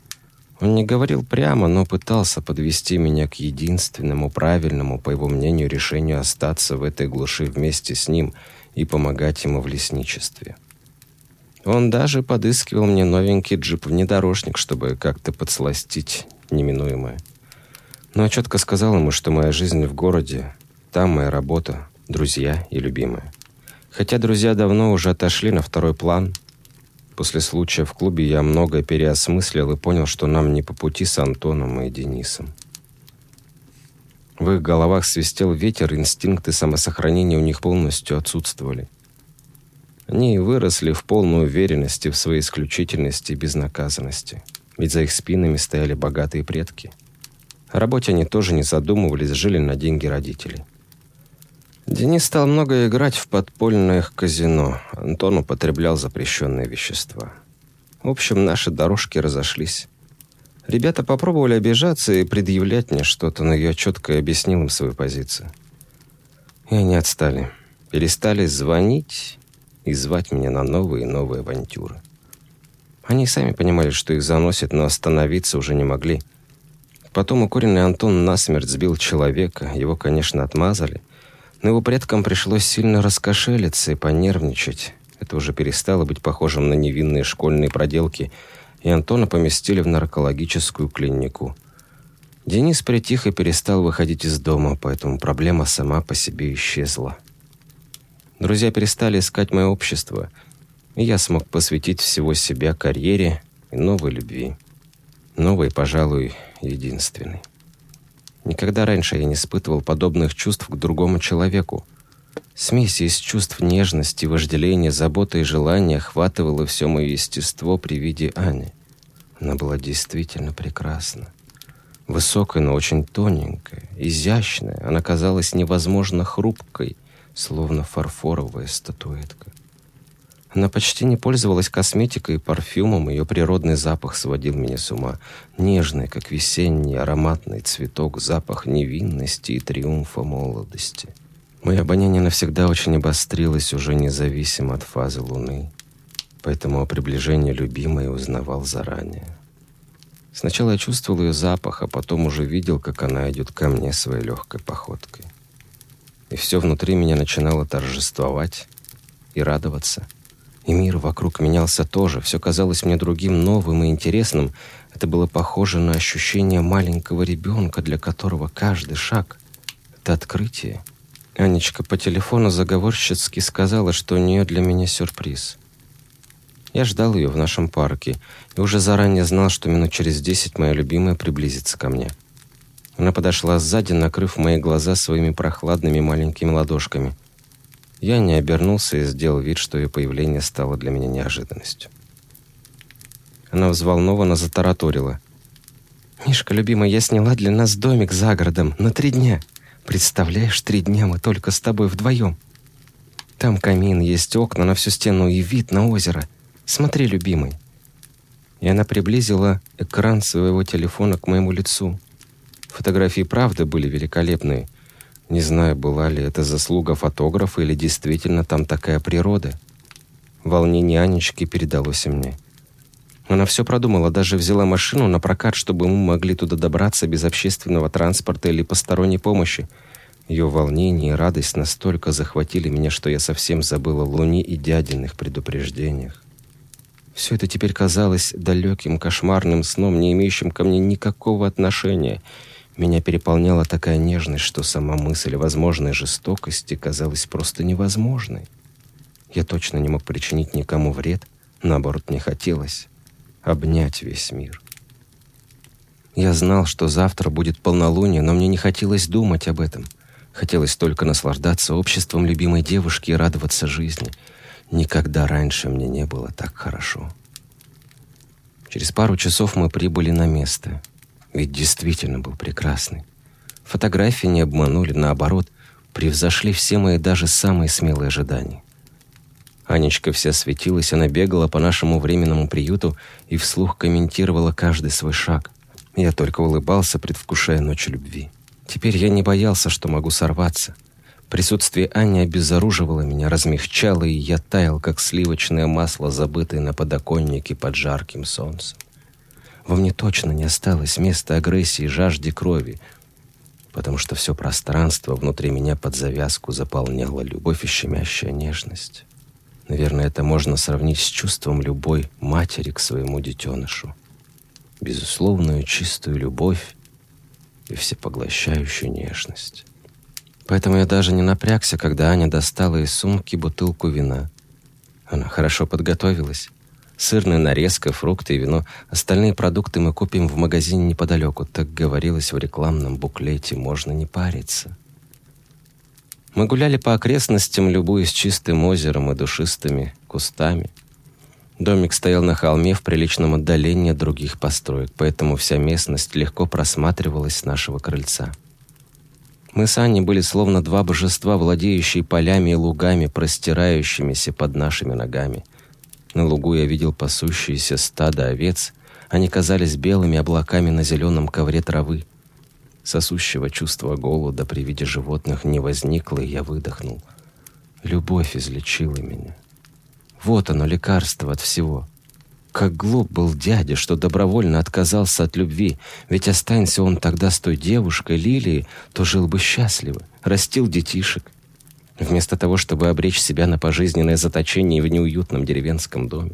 Он не говорил прямо, но пытался подвести меня к единственному правильному, по его мнению, решению остаться в этой глуши вместе с ним и помогать ему в лесничестве. Он даже подыскивал мне новенький джип-внедорожник, чтобы как-то подсластить неминуемое. Но четко сказал ему, что моя жизнь в городе, там моя работа, друзья и любимые. Хотя друзья давно уже отошли на второй план – После случая в клубе я многое переосмыслил и понял, что нам не по пути с Антоном и Денисом. В их головах свистел ветер, инстинкты самосохранения у них полностью отсутствовали. Они выросли в полной уверенности в своей исключительности и безнаказанности, ведь за их спинами стояли богатые предки. О работе они тоже не задумывались, жили на деньги родителей. Денис стал много играть в подпольное казино. Антон употреблял запрещенные вещества. В общем, наши дорожки разошлись. Ребята попробовали обижаться и предъявлять мне что-то, но я четко объяснил им свою позицию. И они отстали. Перестали звонить и звать меня на новые и новые авантюры. Они сами понимали, что их заносит, но остановиться уже не могли. Потом укуренный Антон насмерть сбил человека. Его, конечно, отмазали – но его предкам пришлось сильно раскошелиться и понервничать. Это уже перестало быть похожим на невинные школьные проделки, и Антона поместили в наркологическую клинику. Денис притих и перестал выходить из дома, поэтому проблема сама по себе исчезла. Друзья перестали искать мое общество, и я смог посвятить всего себя карьере и новой любви. Новой, пожалуй, единственной. Никогда раньше я не испытывал подобных чувств к другому человеку. Смесь из чувств нежности, вожделения, заботы и желания охватывала все мое естество при виде Ани. Она была действительно прекрасна. Высокая, но очень тоненькая, изящная. Она казалась невозможно хрупкой, словно фарфоровая статуэтка. Она почти не пользовалась косметикой и парфюмом, ее природный запах сводил меня с ума. Нежный, как весенний ароматный цветок, запах невинности и триумфа молодости. Мое обоняние навсегда очень обострилось, уже независимо от фазы луны. Поэтому о приближении любимой узнавал заранее. Сначала я чувствовал ее запах, а потом уже видел, как она идет ко мне своей легкой походкой. И все внутри меня начинало торжествовать и радоваться – и мир вокруг менялся тоже. Все казалось мне другим, новым и интересным. Это было похоже на ощущение маленького ребенка, для которого каждый шаг — это открытие. Анечка по телефону заговорщицки сказала, что у нее для меня сюрприз. Я ждал ее в нашем парке и уже заранее знал, что минут через десять моя любимая приблизится ко мне. Она подошла сзади, накрыв мои глаза своими прохладными маленькими ладошками. Я не обернулся и сделал вид, что ее появление стало для меня неожиданностью. Она взволнованно затараторила. «Мишка, любимый, я сняла для нас домик за городом на три дня. Представляешь, три дня мы только с тобой вдвоем. Там камин, есть окна на всю стену и вид на озеро. Смотри, любимый». И она приблизила экран своего телефона к моему лицу. Фотографии правда были великолепные. Не знаю, была ли это заслуга фотографа или действительно там такая природа. Волнение Анечки передалось мне. Она все продумала, даже взяла машину на прокат, чтобы мы могли туда добраться без общественного транспорта или посторонней помощи. Ее волнение и радость настолько захватили меня, что я совсем забыла о Луне и дядиных предупреждениях. Все это теперь казалось далеким, кошмарным сном, не имеющим ко мне никакого отношения. Меня переполняла такая нежность, что сама мысль о возможной жестокости казалась просто невозможной. Я точно не мог причинить никому вред, наоборот, не хотелось обнять весь мир. Я знал, что завтра будет полнолуние, но мне не хотелось думать об этом. Хотелось только наслаждаться обществом любимой девушки и радоваться жизни. Никогда раньше мне не было так хорошо. Через пару часов мы прибыли на место. Ведь действительно был прекрасный. Фотографии не обманули, наоборот, превзошли все мои даже самые смелые ожидания. Анечка вся светилась, она бегала по нашему временному приюту и вслух комментировала каждый свой шаг. Я только улыбался, предвкушая ночь любви. Теперь я не боялся, что могу сорваться. Присутствие Ани обезоруживало меня, размягчало, и я таял, как сливочное масло, забытое на подоконнике под жарким солнцем. Во мне точно не осталось места агрессии и жажде крови, потому что все пространство внутри меня под завязку заполняла любовь и щемящая нежность. Наверное, это можно сравнить с чувством любой матери к своему детенышу. Безусловную чистую любовь и всепоглощающую нежность. Поэтому я даже не напрягся, когда Аня достала из сумки бутылку вина. Она хорошо подготовилась. Сырная нарезка, фрукты и вино. Остальные продукты мы купим в магазине неподалеку. Так говорилось в рекламном буклете. Можно не париться. Мы гуляли по окрестностям, любуясь чистым озером и душистыми кустами. Домик стоял на холме в приличном отдалении от других построек, поэтому вся местность легко просматривалась с нашего крыльца. Мы с Аней были словно два божества, владеющие полями и лугами, простирающимися под нашими ногами. На лугу я видел пасущиеся стадо овец. Они казались белыми облаками на зеленом ковре травы. Сосущего чувства голода при виде животных не возникло, и я выдохнул. Любовь излечила меня. Вот оно, лекарство от всего. Как глуп был дядя, что добровольно отказался от любви, ведь останься он тогда с той девушкой, Лилией, то жил бы счастливо, растил детишек. Вместо того, чтобы обречь себя на пожизненное заточение в неуютном деревенском доме.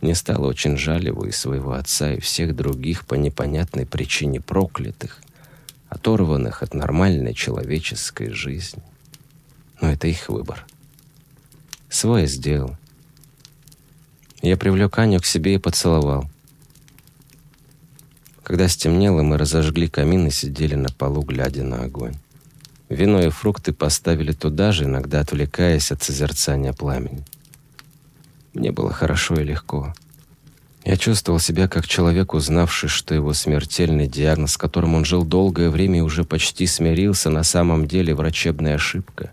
Мне стало очень жаль его и своего отца, и всех других по непонятной причине проклятых — оторванных от нормальной человеческой жизни. Но это их выбор. Свой сделал. Я привлек Аню к себе и поцеловал. Когда стемнело, мы разожгли камин и сидели на полу, глядя на огонь. Вино и фрукты поставили туда же, иногда отвлекаясь от созерцания пламени. Мне было хорошо и легко. Я чувствовал себя как человек, узнавший, что его смертельный диагноз, с которым он жил долгое время и уже почти смирился, на самом деле врачебная ошибка.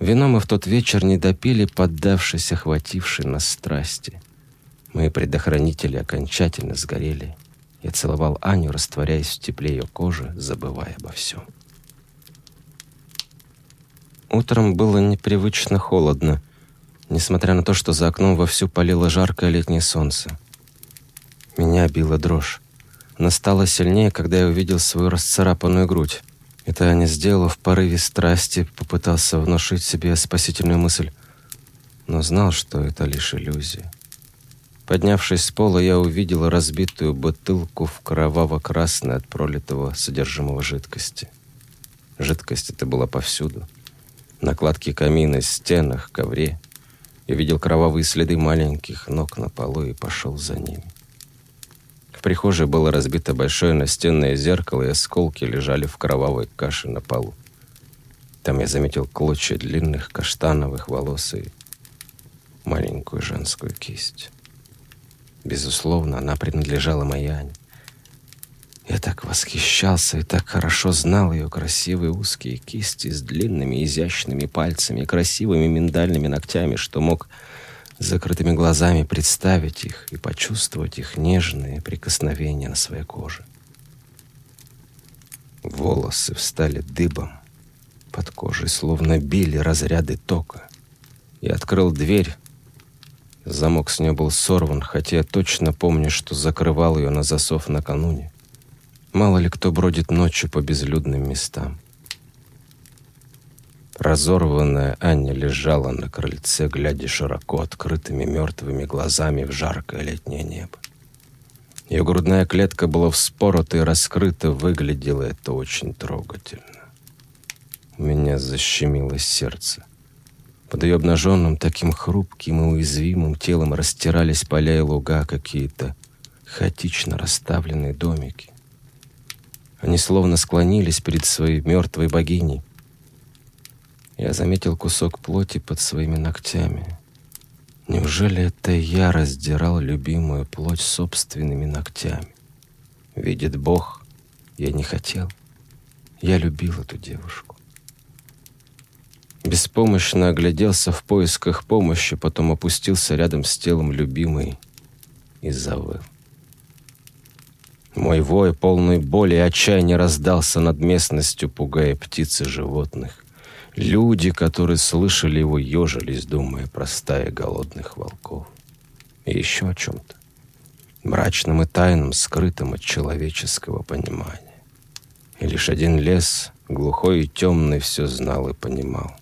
Вино мы в тот вечер не допили, поддавшись охватившей нас страсти. Мои предохранители окончательно сгорели. Я целовал Аню, растворяясь в тепле ее кожи, забывая обо всем. Утром было непривычно холодно несмотря на то, что за окном вовсю палило жаркое летнее солнце. Меня била дрожь. Она стала сильнее, когда я увидел свою расцарапанную грудь. Это я не сделал в порыве страсти, попытался внушить себе спасительную мысль, но знал, что это лишь иллюзия. Поднявшись с пола, я увидел разбитую бутылку в кроваво-красной от пролитого содержимого жидкости. Жидкость эта была повсюду. Накладки камина, стенах, ковре. Я видел кровавые следы маленьких ног на полу и пошел за ними. В прихожей было разбито большое настенное зеркало, и осколки лежали в кровавой каше на полу. Там я заметил клочья длинных каштановых волос и маленькую женскую кисть. Безусловно, она принадлежала моей Ане. Я так восхищался и так хорошо знал ее красивые узкие кисти с длинными изящными пальцами и красивыми миндальными ногтями, что мог закрытыми глазами представить их и почувствовать их нежные прикосновения на своей коже. Волосы встали дыбом под кожей, словно били разряды тока. Я открыл дверь. Замок с нее был сорван, хотя я точно помню, что закрывал ее на засов накануне. Мало ли кто бродит ночью по безлюдным местам. Разорванная Аня лежала на крыльце, глядя широко открытыми мертвыми глазами в жаркое летнее небо. Ее грудная клетка была вспорота и раскрыта, выглядело это очень трогательно. У меня защемило сердце. Под ее обнаженным, таким хрупким и уязвимым телом растирались поля и луга, какие-то хаотично расставленные домики. Они словно склонились перед своей мертвой богиней. Я заметил кусок плоти под своими ногтями. Неужели это я раздирал любимую плоть собственными ногтями? Видит Бог, я не хотел. Я любил эту девушку. Беспомощно огляделся в поисках помощи, потом опустился рядом с телом любимой и завыл. Мой вой, полный боли и отчаяния, раздался над местностью, пугая птиц и животных. Люди, которые слышали его, ежились, думая про стаи голодных волков. И еще о чем-то. Мрачном и тайном, скрытом от человеческого понимания. И лишь один лес, глухой и темный, все знал и понимал.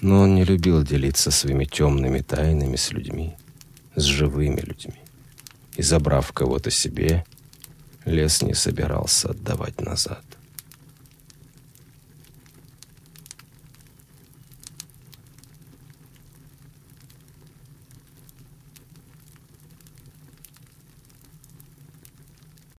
Но он не любил делиться своими темными тайнами с людьми, с живыми людьми. И забрав кого-то себе, Лес не собирался отдавать назад.